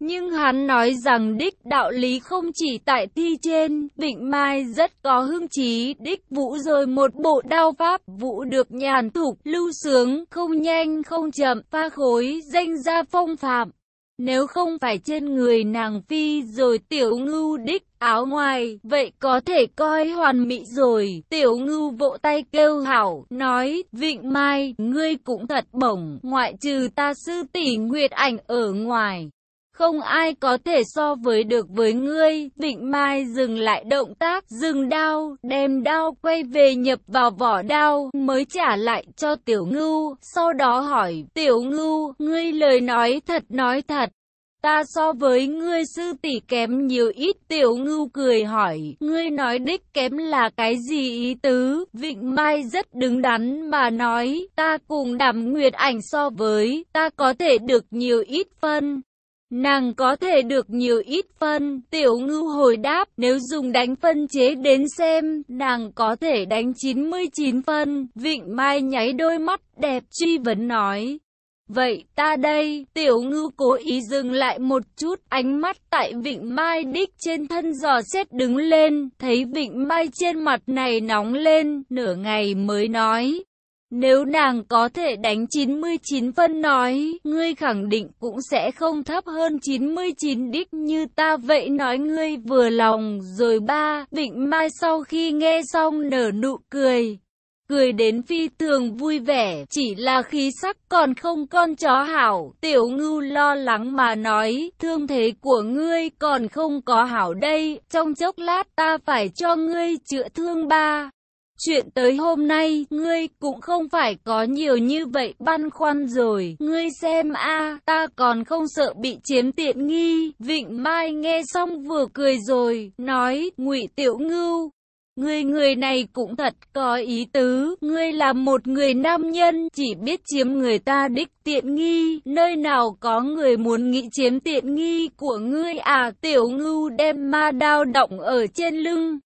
Nhưng hắn nói rằng đích đạo lý không chỉ tại thi trên, Vịnh Mai rất có hưng trí, đích vũ rồi một bộ đao pháp, vũ được nhàn thục, lưu sướng, không nhanh không chậm, pha khối, danh gia phong phạm. Nếu không phải trên người nàng phi rồi tiểu ngưu đích áo ngoài, vậy có thể coi hoàn mỹ rồi. Tiểu ngưu vỗ tay kêu hảo, nói, Vịnh Mai, ngươi cũng thật bổng, ngoại trừ ta sư tỷ Nguyệt ảnh ở ngoài. Không ai có thể so với được với ngươi. Vịnh Mai dừng lại động tác, dừng đao, đem đao quay về nhập vào vỏ đao, mới trả lại cho tiểu ngưu. Sau đó hỏi, tiểu ngưu, ngươi lời nói thật nói thật. Ta so với ngươi sư tỷ kém nhiều ít tiểu ngưu cười hỏi, ngươi nói đích kém là cái gì ý tứ? Vịnh Mai rất đứng đắn mà nói, ta cùng đảm nguyệt ảnh so với, ta có thể được nhiều ít phân. Nàng có thể được nhiều ít phân, tiểu ngưu hồi đáp, nếu dùng đánh phân chế đến xem, nàng có thể đánh 99 phân, vịnh mai nháy đôi mắt đẹp truy vấn nói. Vậy ta đây, tiểu ngưu cố ý dừng lại một chút, ánh mắt tại vịnh mai đích trên thân giò xét đứng lên, thấy vịnh mai trên mặt này nóng lên, nửa ngày mới nói. Nếu nàng có thể đánh 99 phân nói, ngươi khẳng định cũng sẽ không thấp hơn 99 đích như ta vậy nói ngươi vừa lòng rồi ba. Vịnh Mai sau khi nghe xong nở nụ cười. Cười đến phi thường vui vẻ, chỉ là khí sắc còn không con chó hảo. Tiểu ngưu lo lắng mà nói, thương thế của ngươi còn không có hảo đây, trong chốc lát ta phải cho ngươi chữa thương ba. Chuyện tới hôm nay, ngươi cũng không phải có nhiều như vậy băn khoăn rồi. Ngươi xem a, ta còn không sợ bị chiếm tiện nghi. Vịnh Mai nghe xong vừa cười rồi, nói, ngụy Tiểu Ngưu. Ngươi người này cũng thật có ý tứ, ngươi là một người nam nhân, chỉ biết chiếm người ta đích tiện nghi, nơi nào có người muốn nghĩ chiếm tiện nghi của ngươi à, tiểu ngưu đem ma đao động ở trên lưng,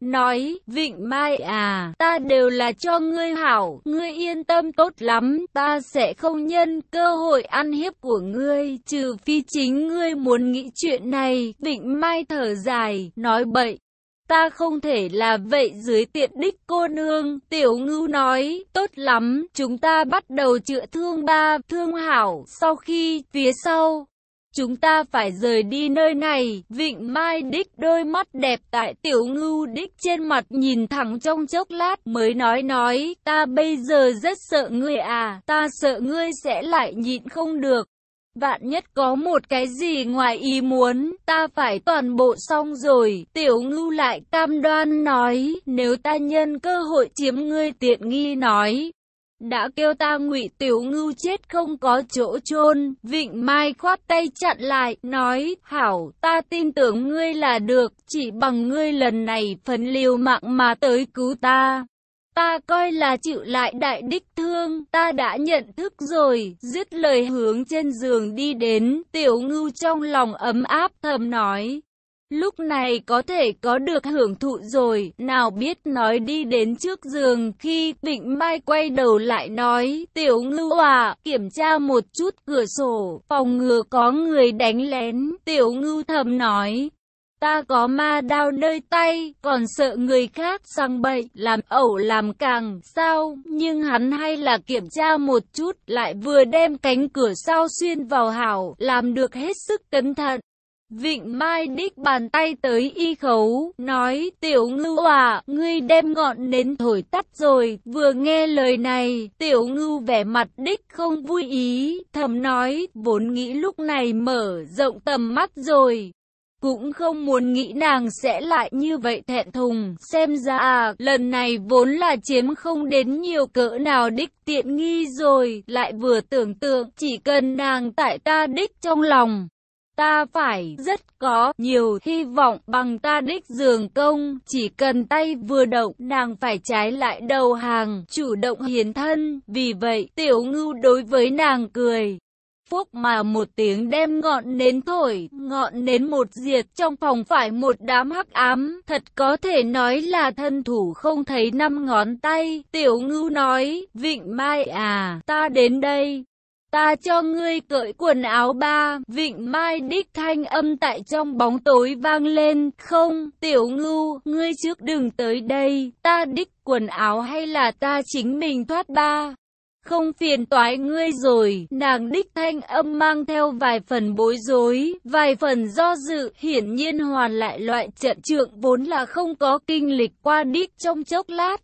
nói, Vịnh Mai à, ta đều là cho ngươi hảo, ngươi yên tâm tốt lắm, ta sẽ không nhân cơ hội ăn hiếp của ngươi, trừ phi chính ngươi muốn nghĩ chuyện này, Vịnh Mai thở dài, nói bậy. Ta không thể là vậy dưới tiện đích cô nương, tiểu ngưu nói, tốt lắm, chúng ta bắt đầu chữa thương ba, thương hảo, sau khi, phía sau, Chúng ta phải rời đi nơi này, vịnh mai đích đôi mắt đẹp tại tiểu ngưu đích trên mặt nhìn thẳng trong chốc lát mới nói nói, ta bây giờ rất sợ ngươi à, ta sợ ngươi sẽ lại nhịn không được. Vạn nhất có một cái gì ngoài ý muốn, ta phải toàn bộ xong rồi, tiểu ngưu lại cam đoan nói, nếu ta nhân cơ hội chiếm ngươi tiện nghi nói, đã kêu ta ngụy tiểu ngưu chết không có chỗ chôn. Vịnh mai khoát tay chặn lại, nói, hảo, ta tin tưởng ngươi là được, chỉ bằng ngươi lần này phấn liều mạng mà tới cứu ta. Ta coi là chịu lại đại đích thương, ta đã nhận thức rồi, dứt lời hướng trên giường đi đến. Tiểu ngưu trong lòng ấm áp thầm nói Lúc này có thể có được hưởng thụ rồi, nào biết nói đi đến trước giường khi Vịnh Mai quay đầu lại nói, tiểu ngưu à, kiểm tra một chút cửa sổ, phòng ngừa có người đánh lén, tiểu ngưu thầm nói. Ta có ma đao nơi tay, còn sợ người khác sang bậy, làm ẩu làm càng, sao, nhưng hắn hay là kiểm tra một chút, lại vừa đem cánh cửa sau xuyên vào hảo, làm được hết sức cẩn thận. Vịnh Mai đích bàn tay tới y khấu, nói, tiểu ngưu à, ngươi đem ngọn nến thổi tắt rồi, vừa nghe lời này, tiểu ngưu vẻ mặt đích không vui ý, thầm nói, vốn nghĩ lúc này mở rộng tầm mắt rồi. Cũng không muốn nghĩ nàng sẽ lại như vậy thẹn thùng, xem ra à, lần này vốn là chiếm không đến nhiều cỡ nào đích tiện nghi rồi, lại vừa tưởng tượng, chỉ cần nàng tại ta đích trong lòng ta phải rất có nhiều hy vọng bằng ta đích dường công, chỉ cần tay vừa động, nàng phải trái lại đầu hàng, chủ động hiến thân, vì vậy tiểu ngưu đối với nàng cười. Phúc mà một tiếng đem ngọn nến thổi, ngọn nến một diệt trong phòng phải một đám hắc ám, thật có thể nói là thân thủ không thấy năm ngón tay, tiểu ngưu nói, vịnh mai à, ta đến đây, Ta cho ngươi cởi quần áo ba, vịnh mai đích thanh âm tại trong bóng tối vang lên, không, tiểu ngưu, ngươi trước đừng tới đây, ta đích quần áo hay là ta chính mình thoát ba. Không phiền toái ngươi rồi, nàng đích thanh âm mang theo vài phần bối rối, vài phần do dự, hiển nhiên hoàn lại loại trận trượng vốn là không có kinh lịch qua đích trong chốc lát.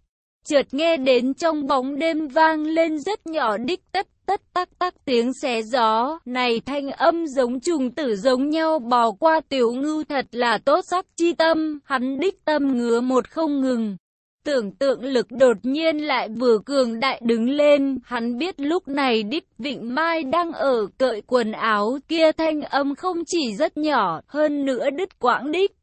Chợt nghe đến trong bóng đêm vang lên rất nhỏ đích tất tất tắc tắc tiếng xé gió, này thanh âm giống trùng tử giống nhau bò qua tiểu ngưu thật là tốt sắc chi tâm, hắn đích tâm ngứa một không ngừng. Tưởng tượng lực đột nhiên lại vừa cường đại đứng lên, hắn biết lúc này đích Vịnh Mai đang ở cởi quần áo kia thanh âm không chỉ rất nhỏ, hơn nữa đứt quãng đích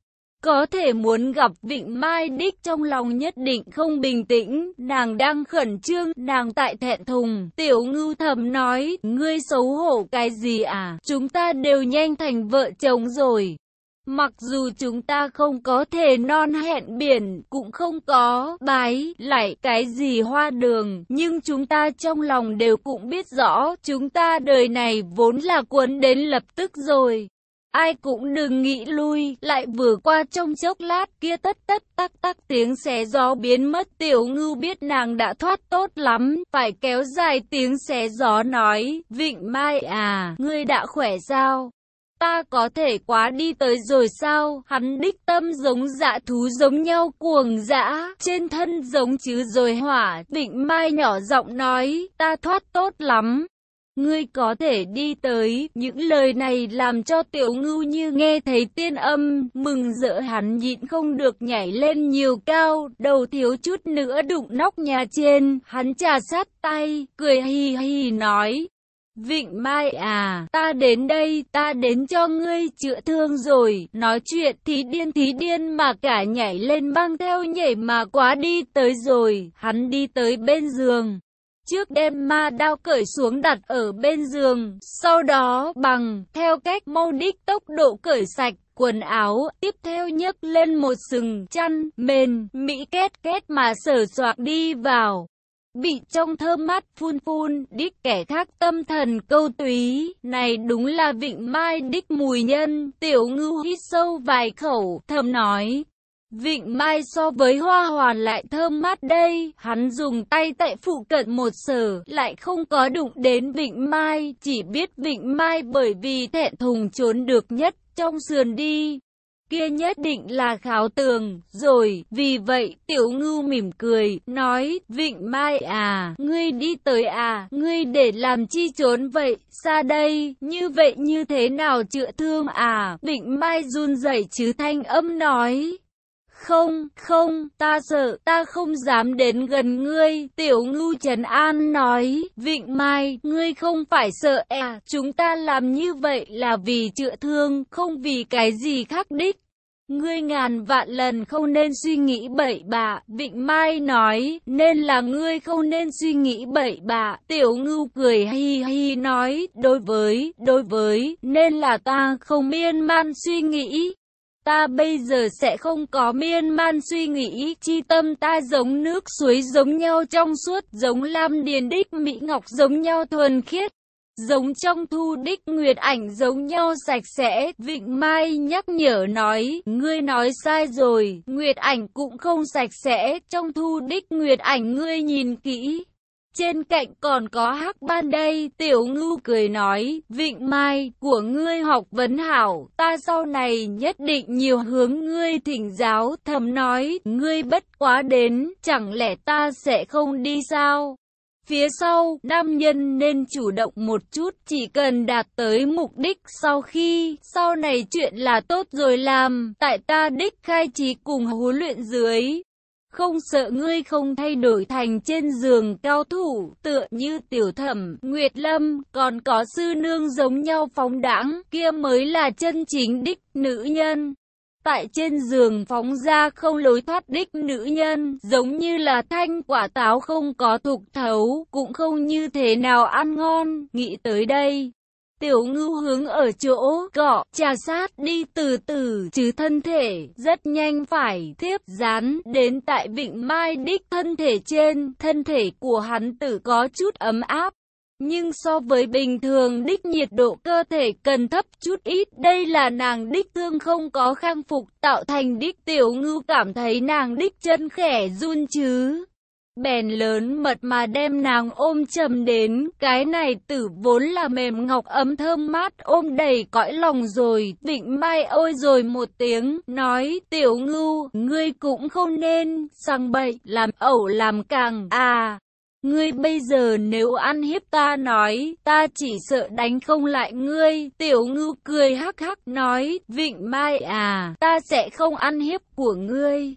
có thể muốn gặp Vịnh Mai Đích trong lòng nhất định không bình tĩnh, nàng đang khẩn trương, nàng tại thẹn thùng, tiểu ngưu thầm nói, ngươi xấu hổ cái gì à, chúng ta đều nhanh thành vợ chồng rồi. Mặc dù chúng ta không có thể non hẹn biển, cũng không có bái, lại cái gì hoa đường, nhưng chúng ta trong lòng đều cũng biết rõ, chúng ta đời này vốn là cuốn đến lập tức rồi. Ai cũng đừng nghĩ lui, lại vừa qua trong chốc lát kia tất tất tắc tắc tiếng xé gió biến mất tiểu ngưu biết nàng đã thoát tốt lắm, phải kéo dài tiếng xé gió nói, Vịnh Mai à, ngươi đã khỏe sao? Ta có thể quá đi tới rồi sao? Hắn đích tâm giống dạ thú giống nhau cuồng dã, trên thân giống chứ rồi hỏa. Vịnh Mai nhỏ giọng nói, ta thoát tốt lắm. Ngươi có thể đi tới, những lời này làm cho tiểu ngưu như nghe thấy tiên âm, mừng rỡ hắn nhịn không được nhảy lên nhiều cao, đầu thiếu chút nữa đụng nóc nhà trên, hắn trà sát tay, cười hì hì nói. Vịnh Mai à, ta đến đây, ta đến cho ngươi chữa thương rồi, nói chuyện thì điên thí điên mà cả nhảy lên mang theo nhảy mà quá đi tới rồi, hắn đi tới bên giường. Trước đem ma đao cởi xuống đặt ở bên giường, sau đó bằng, theo cách mô đích tốc độ cởi sạch, quần áo, tiếp theo nhấc lên một sừng chăn, mền, mỹ kết kết mà sở soạc đi vào. Bị trong thơm mắt phun phun, đích kẻ khác tâm thần câu túy, này đúng là vịnh mai đích mùi nhân, tiểu ngư hít sâu vài khẩu, thầm nói, Vịnh Mai so với hoa hoàn lại thơm mát đây, hắn dùng tay tại phụ cận một sở, lại không có đụng đến Vịnh Mai, chỉ biết Vịnh Mai bởi vì thẹn thùng trốn được nhất trong sườn đi. Kia nhất định là kháo tường, rồi, vì vậy, tiểu ngưu mỉm cười, nói, Vịnh Mai à, ngươi đi tới à, ngươi để làm chi trốn vậy, xa đây, như vậy như thế nào chữa thương à, Vịnh Mai run rẩy chứ thanh âm nói, không, không, ta sợ, ta không dám đến gần ngươi. Tiểu ngưu Trần An nói, Vịnh Mai, ngươi không phải sợ e à, chúng ta làm như vậy là vì chữa thương, không vì cái gì khác đích. Ngươi ngàn vạn lần không nên suy nghĩ bậy bạ, Vịnh Mai nói, nên là ngươi không nên suy nghĩ bậy bạ. Tiểu ngưu cười hi hi nói, đối với, đối với, nên là ta không miên man suy nghĩ. Ta bây giờ sẽ không có miên man suy nghĩ, chi tâm ta giống nước suối giống nhau trong suốt, giống lam điền đích mỹ ngọc giống nhau thuần khiết. Giống trong thu đích nguyệt ảnh giống nhau sạch sẽ, Vịnh Mai nhắc nhở nói, ngươi nói sai rồi, nguyệt ảnh cũng không sạch sẽ, trong thu đích nguyệt ảnh ngươi nhìn kỹ. Trên cạnh còn có hắc ban đây, tiểu ngưu cười nói, vịnh mai, của ngươi học vấn hảo, ta sau này nhất định nhiều hướng ngươi thỉnh giáo, thầm nói, ngươi bất quá đến, chẳng lẽ ta sẽ không đi sao? Phía sau, nam nhân nên chủ động một chút, chỉ cần đạt tới mục đích sau khi, sau này chuyện là tốt rồi làm, tại ta đích khai trí cùng huấn luyện dưới. Không sợ ngươi không thay đổi thành trên giường cao thủ, tựa như tiểu thẩm, Nguyệt Lâm, còn có sư nương giống nhau phóng đãng, kia mới là chân chính đích nữ nhân. Tại trên giường phóng ra không lối thoát đích nữ nhân, giống như là thanh quả táo không có thục thấu, cũng không như thế nào ăn ngon, nghĩ tới đây. Tiểu ngưu hướng ở chỗ cọ, trà sát đi từ từ, chứ thân thể, rất nhanh phải tiếp dán đến tại vịnh mai đích thân thể trên, thân thể của hắn tử có chút ấm áp. Nhưng so với bình thường đích nhiệt độ cơ thể cần thấp chút ít, đây là nàng đích thương không có khang phục tạo thành đích tiểu ngưu cảm thấy nàng đích chân khẻ run chứ bèn lớn mật mà đem nàng ôm chầm đến, cái này tử vốn là mềm ngọc ấm thơm mát ôm đầy cõi lòng rồi, vịnh mai ôi rồi một tiếng, nói, tiểu ngưu, ngươi cũng không nên, sang bậy, làm ẩu làm càng, à. Ngươi bây giờ nếu ăn hiếp ta nói, ta chỉ sợ đánh không lại ngươi. Tiểu ngưu cười hắc hắc nói, vịnh mai à, ta sẽ không ăn hiếp của ngươi.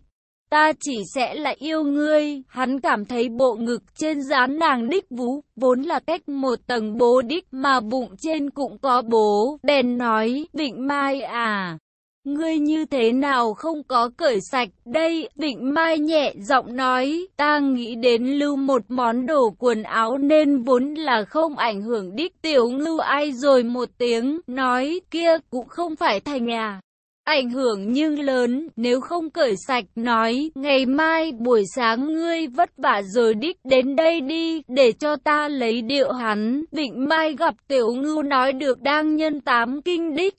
Ta chỉ sẽ là yêu ngươi, hắn cảm thấy bộ ngực trên dán nàng đích vú, vốn là cách một tầng bố đích mà bụng trên cũng có bố, bèn nói, vịnh mai à. Ngươi như thế nào không có cởi sạch đây, Vịnh Mai nhẹ giọng nói, ta nghĩ đến lưu một món đồ quần áo nên vốn là không ảnh hưởng đích tiểu ngưu ai rồi một tiếng, nói kia cũng không phải thành nhà. Ảnh hưởng nhưng lớn, nếu không cởi sạch nói, ngày mai buổi sáng ngươi vất vả rồi đích đến đây đi, để cho ta lấy điệu hắn. Vịnh Mai gặp tiểu ngưu nói được đang nhân tám kinh đích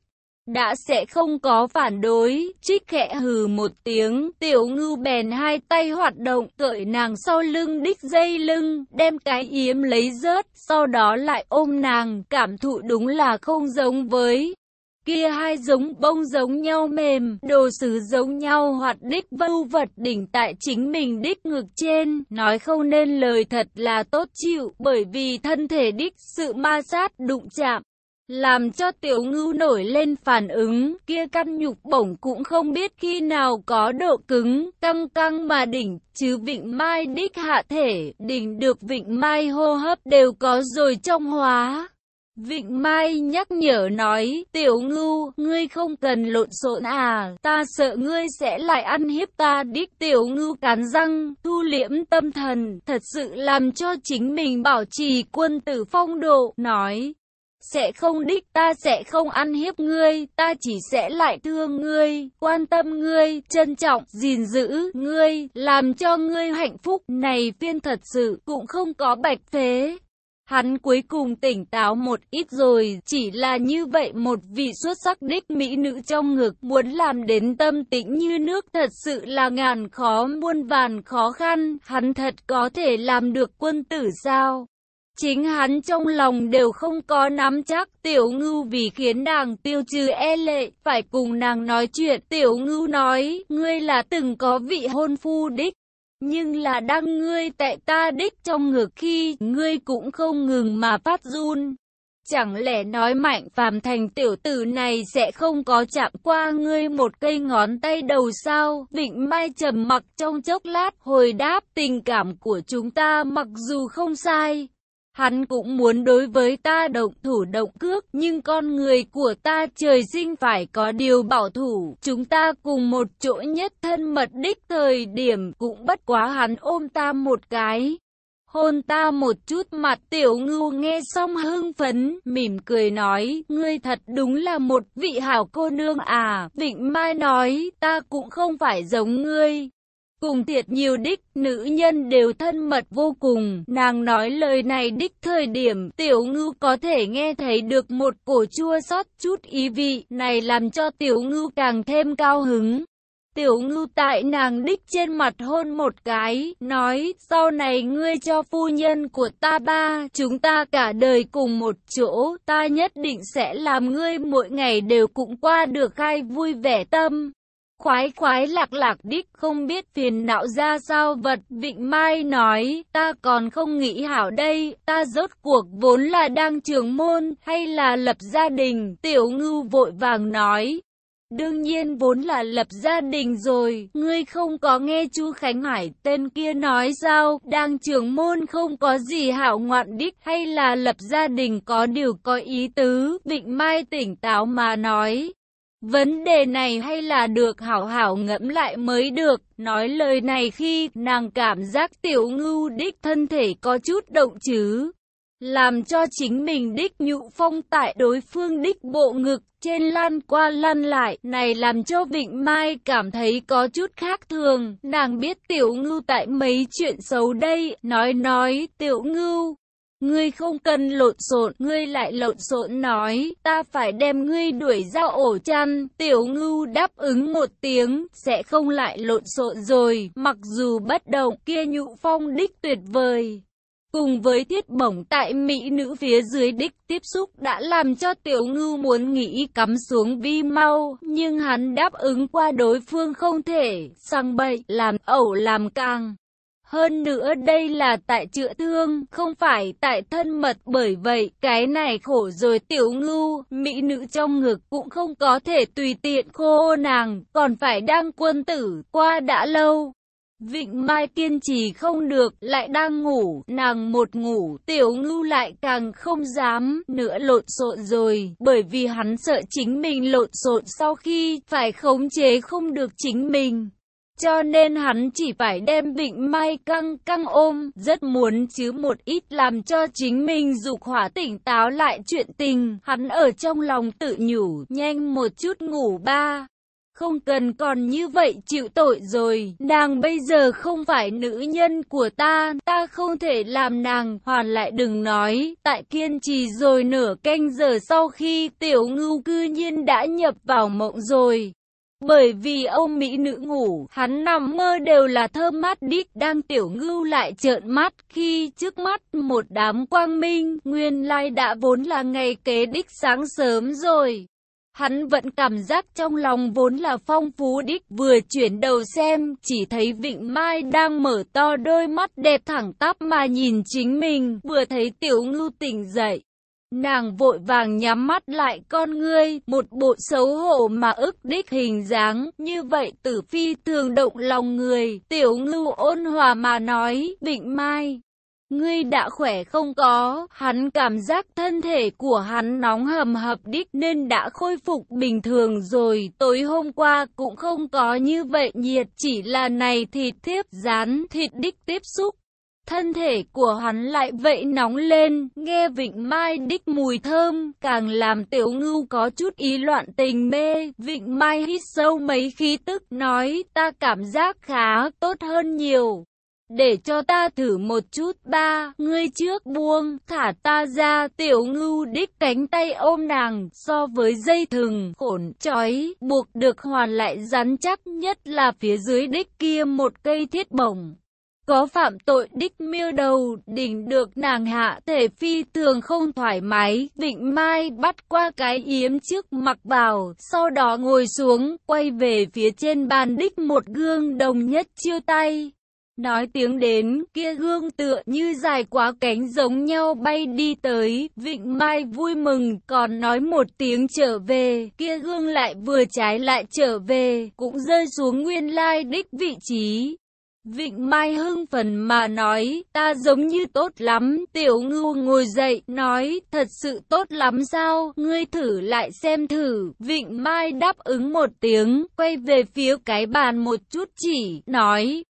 đã sẽ không có phản đối, trích khẽ hừ một tiếng, tiểu ngưu bèn hai tay hoạt động, cởi nàng sau lưng đích dây lưng, đem cái yếm lấy rớt, sau đó lại ôm nàng, cảm thụ đúng là không giống với kia hai giống bông giống nhau mềm, đồ sứ giống nhau hoạt đích vưu vật đỉnh tại chính mình đích ngực trên, nói không nên lời thật là tốt chịu, bởi vì thân thể đích sự ma sát đụng chạm. Làm cho tiểu ngưu nổi lên phản ứng, kia căn nhục bổng cũng không biết khi nào có độ cứng, căng căng mà đỉnh, chứ vịnh mai đích hạ thể, đỉnh được vịnh mai hô hấp đều có rồi trong hóa. Vịnh Mai nhắc nhở nói, tiểu ngưu, ngươi không cần lộn xộn à, ta sợ ngươi sẽ lại ăn hiếp ta đích tiểu ngưu cắn răng, thu liễm tâm thần, thật sự làm cho chính mình bảo trì quân tử phong độ, nói. Sẽ không đích ta sẽ không ăn hiếp ngươi, ta chỉ sẽ lại thương ngươi, quan tâm ngươi, trân trọng, gìn giữ ngươi, làm cho ngươi hạnh phúc. Này phiên thật sự cũng không có bạch phế. Hắn cuối cùng tỉnh táo một ít rồi, chỉ là như vậy một vị xuất sắc đích mỹ nữ trong ngực, muốn làm đến tâm tĩnh như nước thật sự là ngàn khó muôn vàn khó khăn, hắn thật có thể làm được quân tử sao? Chính hắn trong lòng đều không có nắm chắc tiểu ngưu vì khiến nàng tiêu trừ e lệ, phải cùng nàng nói chuyện. Tiểu ngưu nói, ngươi là từng có vị hôn phu đích. Nhưng là đang ngươi tại ta đích trong ngực khi ngươi cũng không ngừng mà phát run. Chẳng lẽ nói mạnh phàm thành tiểu tử này sẽ không có chạm qua ngươi một cây ngón tay đầu sao? Vịnh Mai trầm mặc trong chốc lát hồi đáp tình cảm của chúng ta mặc dù không sai, Hắn cũng muốn đối với ta động thủ động cước, nhưng con người của ta trời sinh phải có điều bảo thủ. Chúng ta cùng một chỗ nhất thân mật đích thời điểm cũng bất quá hắn ôm ta một cái. Hôn ta một chút mặt tiểu ngưu nghe xong hưng phấn, mỉm cười nói, ngươi thật đúng là một vị hảo cô nương à. Vịnh Mai nói, ta cũng không phải giống ngươi. Cùng tiệt nhiều đích, nữ nhân đều thân mật vô cùng. Nàng nói lời này đích thời điểm, tiểu ngư có thể nghe thấy được một cổ chua xót chút ý vị, này làm cho tiểu ngư càng thêm cao hứng. Tiểu ngư tại nàng đích trên mặt hôn một cái, nói, sau này ngươi cho phu nhân của ta ba, chúng ta cả đời cùng một chỗ, ta nhất định sẽ làm ngươi mỗi ngày đều cũng qua được khai vui vẻ tâm. Khoái khoái lạc lạc đích không biết phiền não ra sao vật Vịnh Mai nói ta còn không nghĩ hảo đây ta rốt cuộc vốn là đang trường môn hay là lập gia đình Tiểu ngưu vội vàng nói Đương nhiên vốn là lập gia đình rồi, ngươi không có nghe Chu Khánh Hải tên kia nói sao, đang trường môn không có gì hảo ngoạn đích hay là lập gia đình có điều có ý tứ, Vịnh Mai tỉnh táo mà nói. Vấn đề này hay là được hảo hảo ngẫm lại mới được, nói lời này khi nàng cảm giác tiểu ngưu đích thân thể có chút động chứ. Làm cho chính mình đích nhụ phong tại đối phương đích bộ ngực trên lan qua lan lại, này làm cho Vịnh Mai cảm thấy có chút khác thường, nàng biết tiểu ngưu tại mấy chuyện xấu đây, nói nói, tiểu ngưu, Ngươi không cần lộn xộn, ngươi lại lộn xộn nói, ta phải đem ngươi đuổi ra ổ chăn. Tiểu ngưu đáp ứng một tiếng, sẽ không lại lộn xộn rồi, mặc dù bất động kia nhụ phong đích tuyệt vời. Cùng với thiết bổng tại mỹ nữ phía dưới đích tiếp xúc đã làm cho tiểu ngưu muốn nghĩ cắm xuống vi mau, nhưng hắn đáp ứng qua đối phương không thể, sang bậy, làm ẩu làm càng. Hơn nữa đây là tại chữa thương, không phải tại thân mật bởi vậy cái này khổ rồi tiểu ngưu, mỹ nữ trong ngực cũng không có thể tùy tiện khô nàng, còn phải đang quân tử, qua đã lâu. Vịnh Mai kiên trì không được, lại đang ngủ, nàng một ngủ, tiểu ngưu lại càng không dám nữa lộn xộn rồi, bởi vì hắn sợ chính mình lộn xộn sau khi phải khống chế không được chính mình. Cho nên hắn chỉ phải đem Vịnh Mai căng căng ôm, rất muốn chứ một ít làm cho chính mình dục hỏa tỉnh táo lại chuyện tình, hắn ở trong lòng tự nhủ, nhanh một chút ngủ ba. Không cần còn như vậy chịu tội rồi, nàng bây giờ không phải nữ nhân của ta, ta không thể làm nàng, hoàn lại đừng nói, tại kiên trì rồi nửa canh giờ sau khi tiểu ngưu cư nhiên đã nhập vào mộng rồi. Bởi vì ông Mỹ nữ ngủ, hắn nằm mơ đều là thơm mát đít đang tiểu ngưu lại trợn mắt khi trước mắt một đám quang minh, nguyên lai đã vốn là ngày kế đích sáng sớm rồi. Hắn vẫn cảm giác trong lòng vốn là phong phú đích vừa chuyển đầu xem, chỉ thấy Vịnh Mai đang mở to đôi mắt đẹp thẳng tắp mà nhìn chính mình, vừa thấy tiểu ngưu tỉnh dậy. Nàng vội vàng nhắm mắt lại con ngươi, một bộ xấu hổ mà ức đích hình dáng, như vậy tử phi thường động lòng người, tiểu ngưu ôn hòa mà nói, Vịnh Mai. Ngươi đã khỏe không có, hắn cảm giác thân thể của hắn nóng hầm hập đích nên đã khôi phục bình thường rồi, tối hôm qua cũng không có như vậy nhiệt, chỉ là này thịt thiếp rán thịt đích tiếp xúc. Thân thể của hắn lại vậy nóng lên, nghe vịnh mai đích mùi thơm, càng làm tiểu ngưu có chút ý loạn tình mê. Vịnh mai hít sâu mấy khí tức, nói ta cảm giác khá tốt hơn nhiều. Để cho ta thử một chút ba, ngươi trước buông, thả ta ra, tiểu ngưu đích cánh tay ôm nàng, so với dây thừng, khổn, chói, buộc được hoàn lại rắn chắc nhất là phía dưới đích kia một cây thiết bổng. Có phạm tội đích miêu đầu, đỉnh được nàng hạ thể phi thường không thoải mái, vịnh mai bắt qua cái yếm trước mặc vào, sau đó ngồi xuống, quay về phía trên bàn đích một gương đồng nhất chiêu tay. Nói tiếng đến, kia gương tựa như dài quá cánh giống nhau bay đi tới, Vịnh Mai vui mừng, còn nói một tiếng trở về, kia gương lại vừa trái lại trở về, cũng rơi xuống nguyên lai đích vị trí. Vịnh Mai hưng phần mà nói, ta giống như tốt lắm, tiểu ngưu ngồi dậy, nói, thật sự tốt lắm sao, ngươi thử lại xem thử, Vịnh Mai đáp ứng một tiếng, quay về phía cái bàn một chút chỉ, nói,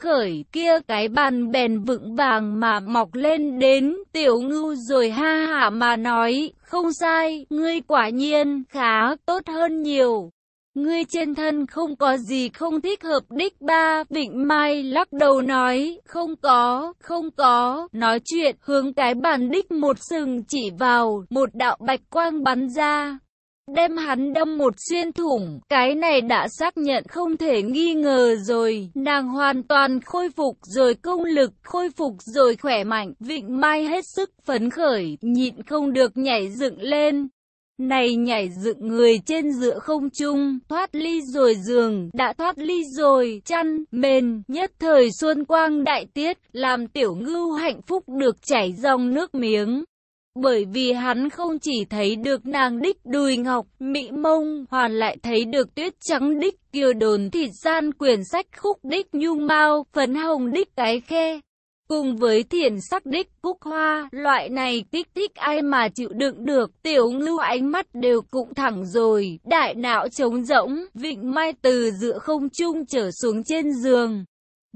khởi kia cái bàn bèn vững vàng mà mọc lên đến tiểu ngưu rồi ha hả mà nói, không sai, ngươi quả nhiên khá tốt hơn nhiều. Ngươi trên thân không có gì không thích hợp đích ba, Vịnh Mai lắc đầu nói, không có, không có, nói chuyện, hướng cái bàn đích một sừng chỉ vào, một đạo bạch quang bắn ra, đem hắn đâm một xuyên thủng, cái này đã xác nhận không thể nghi ngờ rồi, nàng hoàn toàn khôi phục rồi công lực, khôi phục rồi khỏe mạnh, vịnh mai hết sức phấn khởi, nhịn không được nhảy dựng lên. Này nhảy dựng người trên giữa không trung, thoát ly rồi giường, đã thoát ly rồi, chăn, mền, nhất thời xuân quang đại tiết, làm tiểu ngưu hạnh phúc được chảy dòng nước miếng. Bởi vì hắn không chỉ thấy được nàng đích đùi ngọc, mỹ mông, hoàn lại thấy được tuyết trắng đích kiều đồn thịt gian quyển sách khúc đích nhung mau, phấn hồng đích cái khe. Cùng với thiền sắc đích cúc hoa, loại này kích thích ai mà chịu đựng được, tiểu ngưu ánh mắt đều cũng thẳng rồi, đại não trống rỗng, vịnh mai từ giữa không trung trở xuống trên giường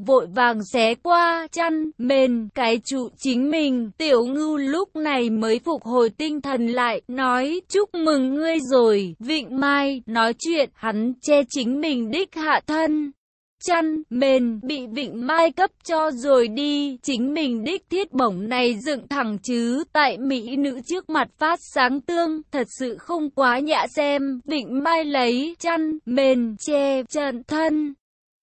vội vàng xé qua chăn, mền, cái trụ chính mình. Tiểu ngưu lúc này mới phục hồi tinh thần lại, nói chúc mừng ngươi rồi. Vịnh Mai, nói chuyện, hắn che chính mình đích hạ thân. Chăn, mền, bị Vịnh Mai cấp cho rồi đi, chính mình đích thiết bổng này dựng thẳng chứ, tại Mỹ nữ trước mặt phát sáng tương, thật sự không quá nhạ xem, Vịnh Mai lấy chăn, mền, che, trận thân,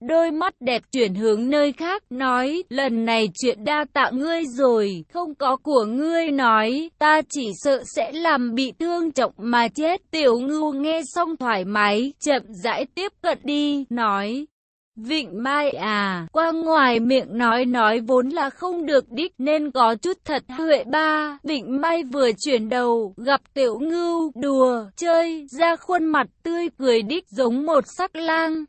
Đôi mắt đẹp chuyển hướng nơi khác, nói, lần này chuyện đa tạ ngươi rồi, không có của ngươi nói, ta chỉ sợ sẽ làm bị thương trọng mà chết. Tiểu ngưu nghe xong thoải mái, chậm rãi tiếp cận đi, nói. Vịnh Mai à, qua ngoài miệng nói nói vốn là không được đích nên có chút thật huệ ba. Vịnh Mai vừa chuyển đầu, gặp tiểu ngưu, đùa, chơi, ra khuôn mặt tươi cười đích giống một sắc lang.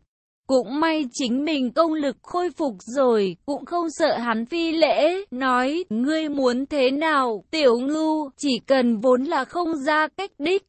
Cũng may chính mình công lực khôi phục rồi, cũng không sợ hắn phi lễ, nói, ngươi muốn thế nào, tiểu ngưu, chỉ cần vốn là không ra cách đích.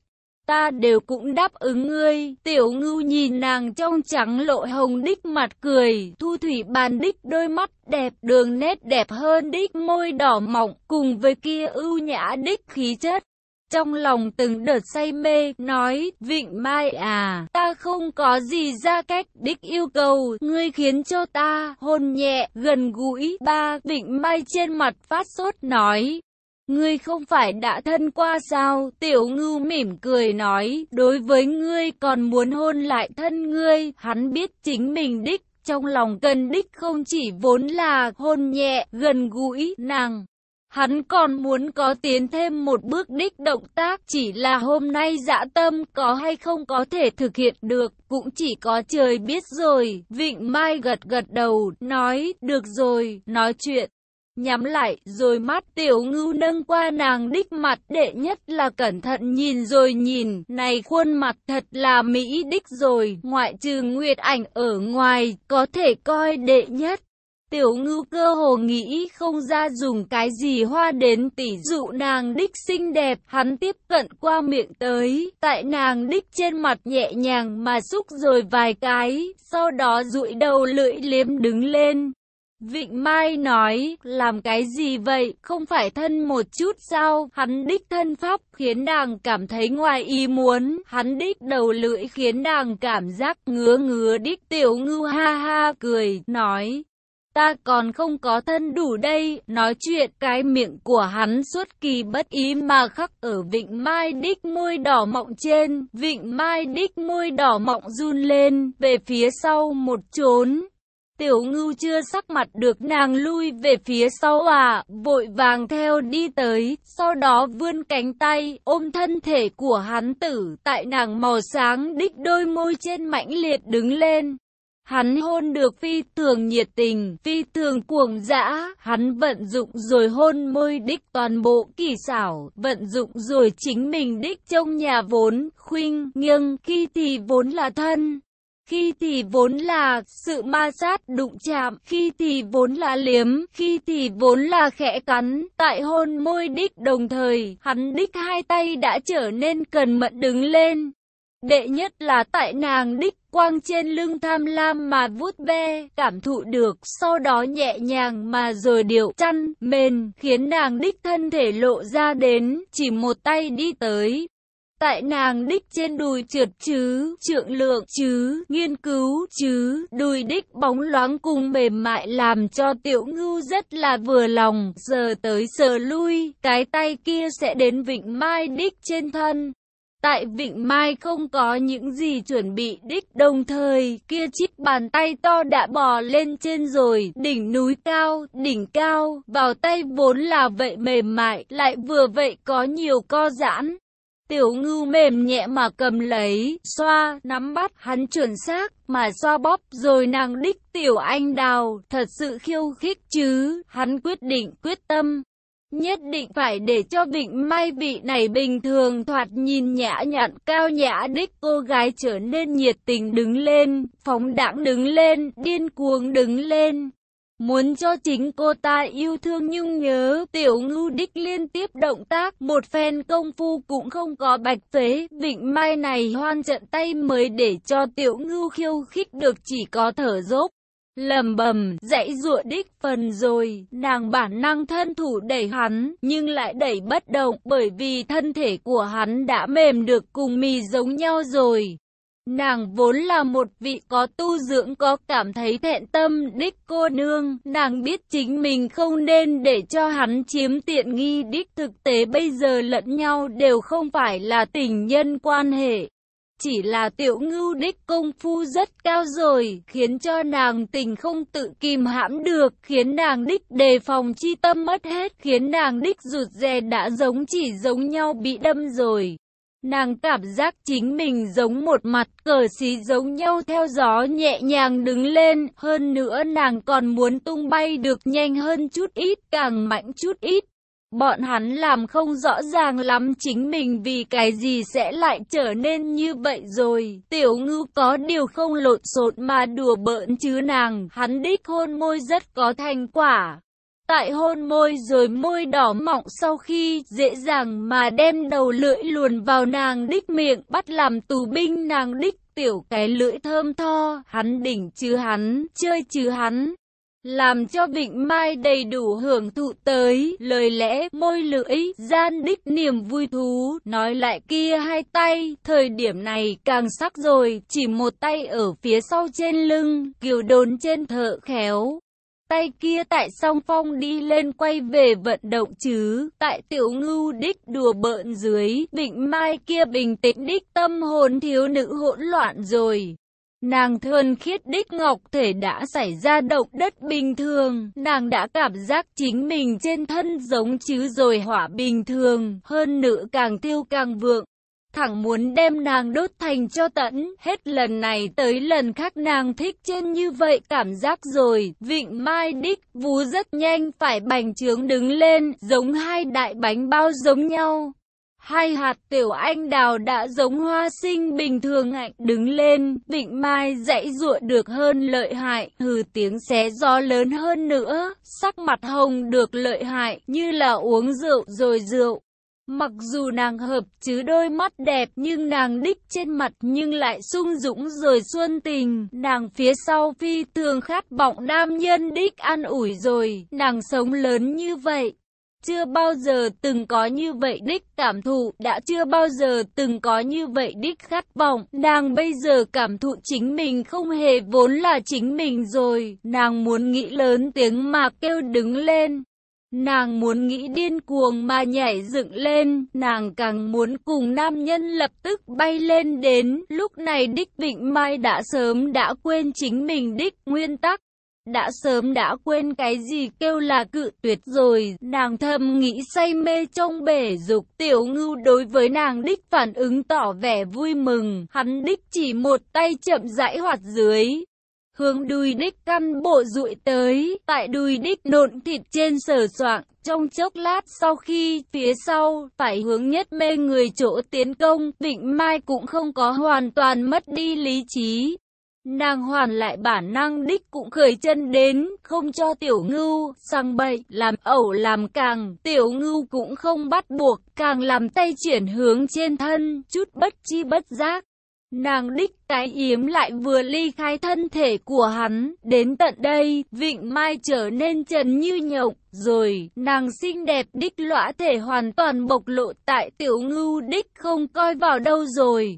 Ta đều cũng đáp ứng ngươi, tiểu ngưu nhìn nàng trong trắng lộ hồng đích mặt cười, thu thủy bàn đích đôi mắt đẹp, đường nét đẹp hơn đích môi đỏ mọng, cùng với kia ưu nhã đích khí chất. Trong lòng từng đợt say mê, nói, Vịnh Mai à, ta không có gì ra cách, đích yêu cầu, ngươi khiến cho ta, hôn nhẹ, gần gũi, ba, Vịnh Mai trên mặt phát sốt, nói, Ngươi không phải đã thân qua sao? Tiểu ngưu mỉm cười nói, đối với ngươi còn muốn hôn lại thân ngươi, hắn biết chính mình đích, trong lòng cần đích không chỉ vốn là hôn nhẹ, gần gũi, nàng. Hắn còn muốn có tiến thêm một bước đích động tác chỉ là hôm nay dã tâm có hay không có thể thực hiện được, cũng chỉ có trời biết rồi. Vịnh Mai gật gật đầu, nói, được rồi, nói chuyện. Nhắm lại, rồi mắt tiểu ngưu nâng qua nàng đích mặt đệ nhất là cẩn thận nhìn rồi nhìn, này khuôn mặt thật là mỹ đích rồi, ngoại trừ nguyệt ảnh ở ngoài, có thể coi đệ nhất. Tiểu ngưu cơ hồ nghĩ không ra dùng cái gì hoa đến tỉ dụ nàng đích xinh đẹp, hắn tiếp cận qua miệng tới, tại nàng đích trên mặt nhẹ nhàng mà xúc rồi vài cái, sau đó dụi đầu lưỡi liếm đứng lên. Vịnh Mai nói, làm cái gì vậy, không phải thân một chút sao, hắn đích thân pháp khiến nàng cảm thấy ngoài ý muốn, hắn đích đầu lưỡi khiến nàng cảm giác ngứa ngứa. Đích tiểu ngưu ha ha cười, nói, ta còn không có thân đủ đây, nói chuyện cái miệng của hắn suốt kỳ bất ý mà khắc ở vịnh mai đích môi đỏ mọng trên, vịnh mai đích môi đỏ mọng run lên, về phía sau một trốn. Tiểu ngưu chưa sắc mặt được nàng lui về phía sau à, vội vàng theo đi tới, sau đó vươn cánh tay, ôm thân thể của hắn tử, tại nàng màu sáng đích đôi môi trên mãnh liệt đứng lên. Hắn hôn được phi thường nhiệt tình, phi thường cuồng dã, hắn vận dụng rồi hôn môi đích toàn bộ kỳ xảo, vận dụng rồi chính mình đích trong nhà vốn, khuynh, nghiêng, khi thì vốn là thân. Khi thì vốn là sự ma sát đụng chạm, khi thì vốn là liếm, khi thì vốn là khẽ cắn, tại hôn môi đích đồng thời, hắn đích hai tay đã trở nên cần mẫn đứng lên. Đệ nhất là tại nàng đích quang trên lưng tham lam mà vuốt ve, cảm thụ được, sau đó nhẹ nhàng mà rồi điệu chăn, mền, khiến nàng đích thân thể lộ ra đến, chỉ một tay đi tới. Tại nàng đích trên đùi trượt chứ, trượng lượng chứ, nghiên cứu chứ, đùi đích bóng loáng cùng mềm mại làm cho tiểu ngưu rất là vừa lòng, giờ tới sờ lui, cái tay kia sẽ đến vịnh mai đích trên thân. Tại Vịnh Mai không có những gì chuẩn bị đích đồng thời kia chiếc bàn tay to đã bò lên trên rồi, đỉnh núi cao, đỉnh cao, vào tay vốn là vậy mềm mại, lại vừa vậy có nhiều co giãn. Tiểu ngưu mềm nhẹ mà cầm lấy, xoa, nắm bắt, hắn chuẩn xác, mà xoa bóp, rồi nàng đích tiểu anh đào, thật sự khiêu khích chứ, hắn quyết định, quyết tâm, Nhất định phải để cho Vịnh Mai vị này bình thường thoạt nhìn nhã nhặn cao nhã đích cô gái trở nên nhiệt tình đứng lên, phóng đãng đứng lên, điên cuồng đứng lên. Muốn cho chính cô ta yêu thương nhưng nhớ, tiểu ngưu đích liên tiếp động tác, một phen công phu cũng không có bạch phế, vịnh mai này hoan trận tay mới để cho tiểu ngưu khiêu khích được chỉ có thở dốc lầm bầm, dãy dụa đích phần rồi, nàng bản năng thân thủ đẩy hắn, nhưng lại đẩy bất động, bởi vì thân thể của hắn đã mềm được cùng mì giống nhau rồi. Nàng vốn là một vị có tu dưỡng có cảm thấy thẹn tâm đích cô nương, nàng biết chính mình không nên để cho hắn chiếm tiện nghi đích thực tế bây giờ lẫn nhau đều không phải là tình nhân quan hệ. Chỉ là tiểu ngưu đích công phu rất cao rồi, khiến cho nàng tình không tự kìm hãm được, khiến nàng đích đề phòng chi tâm mất hết, khiến nàng đích rụt rè đã giống chỉ giống nhau bị đâm rồi. Nàng cảm giác chính mình giống một mặt cờ xí giống nhau theo gió nhẹ nhàng đứng lên, hơn nữa nàng còn muốn tung bay được nhanh hơn chút ít, càng mạnh chút ít. bọn hắn làm không rõ ràng lắm chính mình vì cái gì sẽ lại trở nên như vậy rồi. Tiểu ngư có điều không lộn xộn mà đùa bỡn chứ nàng, hắn đích hôn môi rất có thành quả. Tại hôn môi rồi môi đỏ mọng sau khi dễ dàng mà đem đầu lưỡi luồn vào nàng đích miệng bắt làm tù binh nàng đích tiểu cái lưỡi thơm tho, hắn đỉnh chứ hắn, chơi chứ hắn. Làm cho Vịnh Mai đầy đủ hưởng thụ tới, lời lẽ, môi lưỡi, gian đích niềm vui thú, nói lại kia hai tay, thời điểm này càng sắc rồi, chỉ một tay ở phía sau trên lưng, kiều đồn trên thợ khéo. Tay kia tại song phong đi lên quay về vận động chứ, tại tiểu ngưu đích đùa bợn dưới, Vịnh Mai kia bình tĩnh đích tâm hồn thiếu nữ hỗn loạn rồi. Nàng thân khiết đích ngọc thể đã xảy ra động đất bình thường, nàng đã cảm giác chính mình trên thân giống chứ rồi hỏa bình thường, hơn nữa càng tiêu càng vượng. Thẳng muốn đem nàng đốt thành cho tận, hết lần này tới lần khác nàng thích trên như vậy cảm giác rồi, vịnh mai đích, vú rất nhanh phải bành trướng đứng lên, giống hai đại bánh bao giống nhau. Hai hạt tiểu anh đào đã giống hoa sinh bình thường ngạnh đứng lên, vịnh mai dãy ruộng được hơn lợi hại, hừ tiếng xé gió lớn hơn nữa, sắc mặt hồng được lợi hại, như là uống rượu rồi rượu. Mặc dù nàng hợp chứ đôi mắt đẹp nhưng nàng đích trên mặt nhưng lại sung dũng rồi xuân tình. Nàng phía sau phi thường khát vọng nam nhân đích an ủi rồi, nàng sống lớn như vậy. Chưa bao giờ từng có như vậy đích cảm thụ, đã chưa bao giờ từng có như vậy đích khát vọng. Nàng bây giờ cảm thụ chính mình không hề vốn là chính mình rồi. Nàng muốn nghĩ lớn tiếng mà kêu đứng lên. Nàng muốn nghĩ điên cuồng mà nhảy dựng lên, nàng càng muốn cùng nam nhân lập tức bay lên đến, lúc này đích Vịnh Mai đã sớm đã quên chính mình đích nguyên tắc. Đã sớm đã quên cái gì kêu là cự tuyệt rồi, nàng thầm nghĩ say mê trong bể dục, tiểu ngưu đối với nàng đích phản ứng tỏ vẻ vui mừng, hắn đích chỉ một tay chậm rãi hoạt dưới. Hướng đùi đích căn bộ rụi tới, tại đùi đích nộn thịt trên sở soạng, trong chốc lát sau khi phía sau phải hướng nhất mê người chỗ tiến công, Vịnh Mai cũng không có hoàn toàn mất đi lý trí, Nàng hoàn lại bản năng đích cũng khởi chân đến, không cho tiểu ngưu, sang bậy, làm ẩu làm càng, tiểu ngưu cũng không bắt buộc, càng làm tay chuyển hướng trên thân, chút bất chi bất giác. Nàng đích cái yếm lại vừa ly khai thân thể của hắn, đến tận đây, vịnh mai trở nên trần như nhộng, rồi, nàng xinh đẹp đích lõa thể hoàn toàn bộc lộ tại tiểu ngưu đích không coi vào đâu rồi.